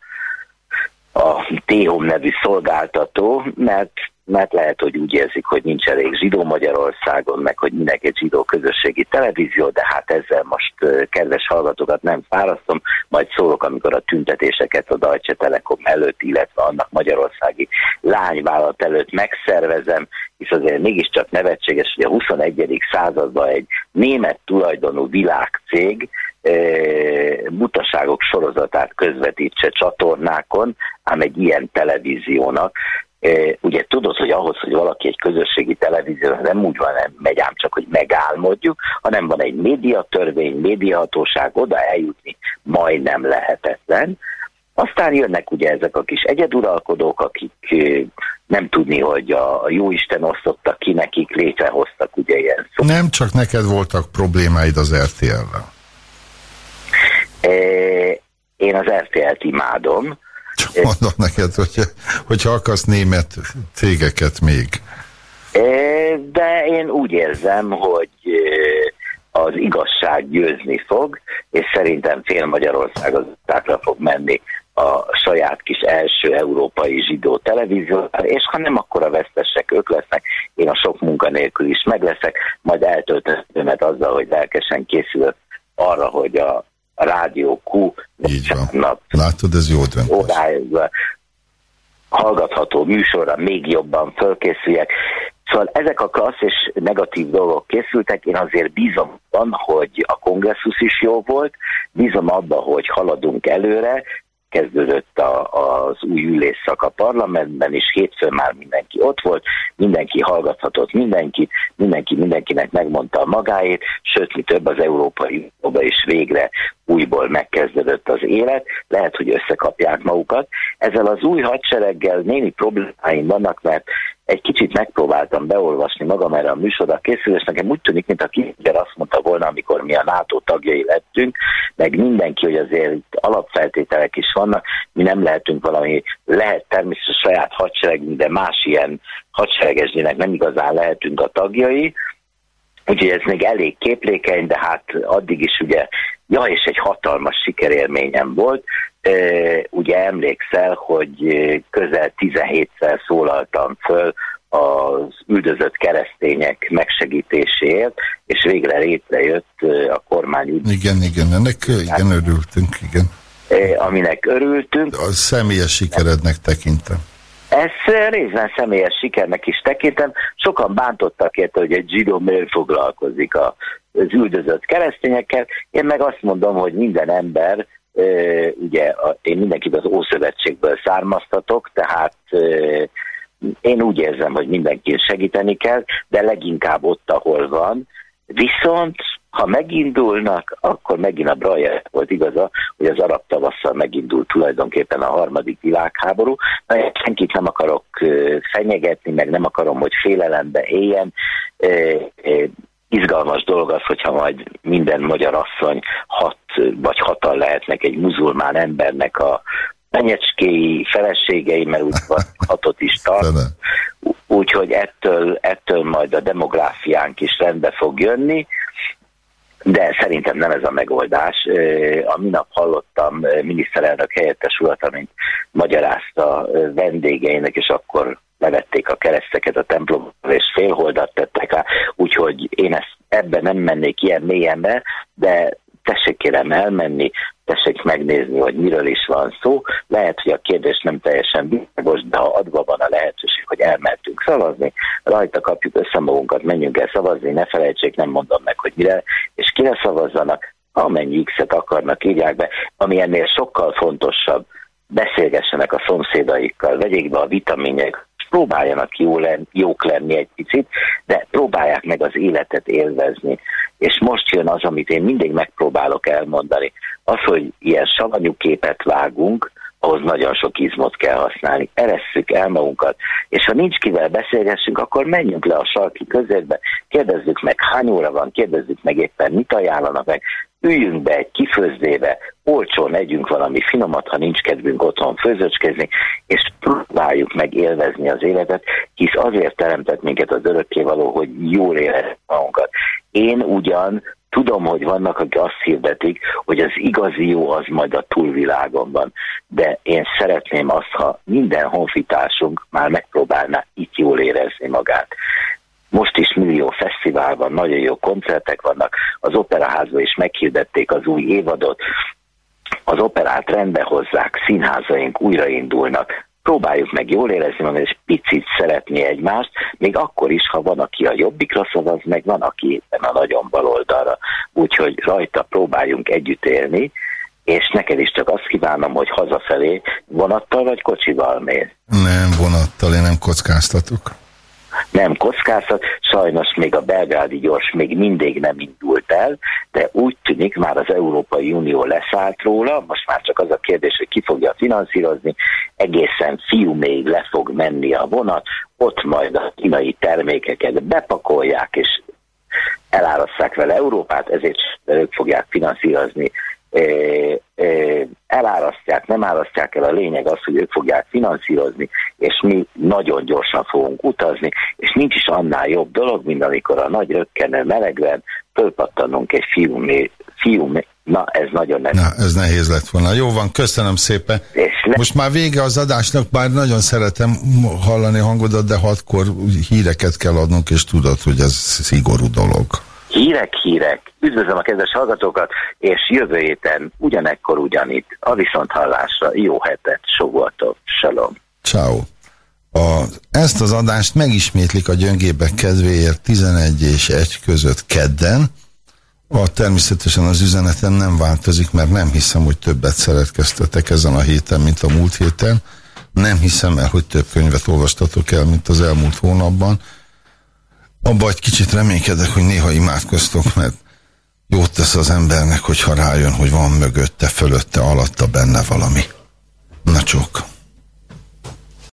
a T-Home nevű szolgáltató, mert mert lehet, hogy úgy érzik, hogy nincs elég zsidó Magyarországon, meg hogy minek egy zsidó közösségi televízió, de hát ezzel most kedves hallgatókat nem fárasztom, majd szólok, amikor a tüntetéseket a Deutsche Telekom előtt, illetve annak magyarországi lányvállalat előtt megszervezem, hisz azért mégiscsak nevetséges, hogy a 21. században egy német tulajdonú világcég mutaságok sorozatát közvetítse csatornákon, ám egy ilyen televíziónak ugye tudod, hogy ahhoz, hogy valaki egy közösségi televízió nem úgy van, nem megy ám csak, hogy megálmodjuk, hanem van egy médiatörvény, médiahatóság, oda eljutni majdnem lehetetlen. Aztán jönnek ugye ezek a kis egyeduralkodók, akik nem tudni, hogy a Jóisten osztotta ki nekik, létrehoztak ugye ilyen szó. Nem csak neked voltak problémáid az RTL-vel. Én az RTL-t imádom, csak mondom neked, hogy, hogyha akarsz német cégeket még. De én úgy érzem, hogy az igazság győzni fog, és szerintem fél Magyarország az utákra fog menni a saját kis első európai zsidó televízióra, és ha nem, akkor a vesztesek ők lesznek, én a sok munkanélkül is megleszek, majd eltöltöm azzal, hogy lelkesen készülök arra, hogy a Rádió Q. Nap Látod, ez jó döntés. hallgatható műsorra még jobban fölkészüljek. Szóval ezek a klassz és negatív dolgok készültek, én azért bízom abban, hogy a kongresszus is jó volt, bízom abban, hogy haladunk előre, kezdődött a, az új ülésszak a parlamentben, és hétfőn már mindenki ott volt, mindenki hallgathatott mindenkit, mindenki mindenkinek megmondta a magáét, sőt, mi több az Európai Unióban is végre újból megkezdődött az élet, lehet, hogy összekapják magukat. Ezzel az új hadsereggel némi problémáim vannak, mert egy kicsit megpróbáltam beolvasni magam erre a műsorra. Készül, és nekem úgy tűnik, mint a Kissinger azt mondta volna, amikor mi a NATO tagjai lettünk, meg mindenki, hogy azért itt alapfeltételek is vannak, mi nem lehetünk valami, lehet természetesen saját hadsereg, de más ilyen hadseregesnének nem igazán lehetünk a tagjai, Úgyhogy ez még elég képlékeny, de hát addig is ugye, ja, és egy hatalmas sikerélményem volt. Ugye emlékszel, hogy közel 17-szer szólaltam föl az üldözött keresztények megsegítéséért, és végre létrejött a kormány. Igen, igen, ennek igen örültünk, igen. Aminek örültünk. A személyes sikerednek tekintem. Ezt részben személyes sikernek is tekintem. Sokan bántottak érte, hogy egy zsidó miért foglalkozik az üldözött keresztényekkel. Én meg azt mondom, hogy minden ember, ugye én mindenkit az Ószövetségből származtatok, tehát én úgy érzem, hogy mindenki segíteni kell, de leginkább ott, ahol van. Viszont ha megindulnak, akkor megint a Braja volt igaza, hogy az arab tavasszal megindult tulajdonképpen a harmadik világháború. Na, senkit nem akarok fenyegetni, meg nem akarom, hogy félelembe éljen. Izgalmas dolog az, hogyha majd minden magyar asszony hat vagy hatan lehetnek egy muzulmán embernek a penyecskéi feleségei, mert úgy hatot is tart. Úgyhogy ettől, ettől majd a demográfiánk is rendbe fog jönni de szerintem nem ez a megoldás. A minap hallottam miniszterelnök helyettes urat, amint magyarázta vendégeinek, és akkor levették a kereszteket a templomból, és félholdat tettek rá, úgyhogy én ezt ebben nem mennék ilyen mélyen be, de tessék kérem elmenni, tessék megnézni, hogy miről is van szó. Lehet, hogy a kérdés nem teljesen világos, de ha adva van a lehetőség, hogy elmentünk szavazni, rajta kapjuk össze magunkat, menjünk el szavazni, ne felejtsék, nem mondom meg, hogy mire, és kire szavazzanak, amennyi X-et akarnak, írják be, ami ennél sokkal fontosabb, beszélgessenek a szomszédaikkal, vegyék be a vitaminjek, próbáljanak jó len, jók lenni egy picit, de próbálják meg az életet élvezni. És most jön az, amit én mindig megpróbálok elmondani. Az, hogy ilyen savanyú képet vágunk, ahhoz nagyon sok izmot kell használni. Eresszük el magunkat, és ha nincs kivel beszélgessünk, akkor menjünk le a sarki közérbe, kérdezzük meg hány óra van, kérdezzük meg éppen mit ajánlanak meg, üljünk be egy kifőzdébe, olcsón együnk valami finomat, ha nincs kedvünk otthon főzöcskezni, és próbáljuk meg élvezni az életet, hisz azért teremtett minket az örökkévaló, hogy jól érezzük magunkat. Én ugyan Tudom, hogy vannak, akik azt hirdetik, hogy az igazi jó az majd a túlvilágon van, de én szeretném azt, ha minden honfitársunk már megpróbálná itt jól érezni magát. Most is millió fesztivál van, nagyon jó koncertek vannak, az operaházba is meghirdették az új évadot, az operát rendbe hozzák, színházaink újraindulnak, próbáljuk meg jól érezni magad, és picit szeretni egymást, még akkor is, ha van, aki a jobbikra szavaz, meg van, aki éppen a nagyon baloldalra. Úgyhogy rajta próbáljunk együtt élni, és neked is csak azt kívánom, hogy hazafelé vonattal vagy kocsival mész? Nem, vonattal, én nem kockáztatok nem kockáztat. Sajnos még a belgrádi gyors még mindig nem indult el, de úgy tűnik már az Európai Unió leszállt róla, most már csak az a kérdés, hogy ki fogja finanszírozni, egészen fiú még le fog menni a vonat, ott majd a kínai termékeket bepakolják, és eláraszták vele Európát, ezért ők fogják finanszírozni elárasztják, nem árasztják el, a lényeg az, hogy ők fogják finanszírozni, és mi nagyon gyorsan fogunk utazni, és nincs is annál jobb dolog, mint amikor a nagy rökkenő melegben fölpattanunk egy fiú, fiú Na, ez nagyon nehéz. Na, ez nehéz lett volna. Jó van, köszönöm szépen. Most már vége az adásnak, bár nagyon szeretem hallani hangodat, de hatkor híreket kell adnunk, és tudod, hogy ez szigorú dolog. Hírek, hírek. Üdvözlöm a kedves hallgatókat, és jövő héten ugyanekkor ugyanitt. A hallásra. Jó hetet, Sogoltov, Salom. Ciao. A, ezt az adást megismétlik a gyöngébek kedvéért 11 és 1 között kedden. A, természetesen az üzenetem nem változik, mert nem hiszem, hogy többet szeretkeztetek ezen a héten, mint a múlt héten. Nem hiszem el, hogy több könyvet olvastatok el, mint az elmúlt hónapban. Abba egy kicsit reménykedek, hogy néha imádkoztok, mert jót tesz az embernek, hogyha rájön, hogy van mögötte, fölötte, alatta benne valami. Na csók.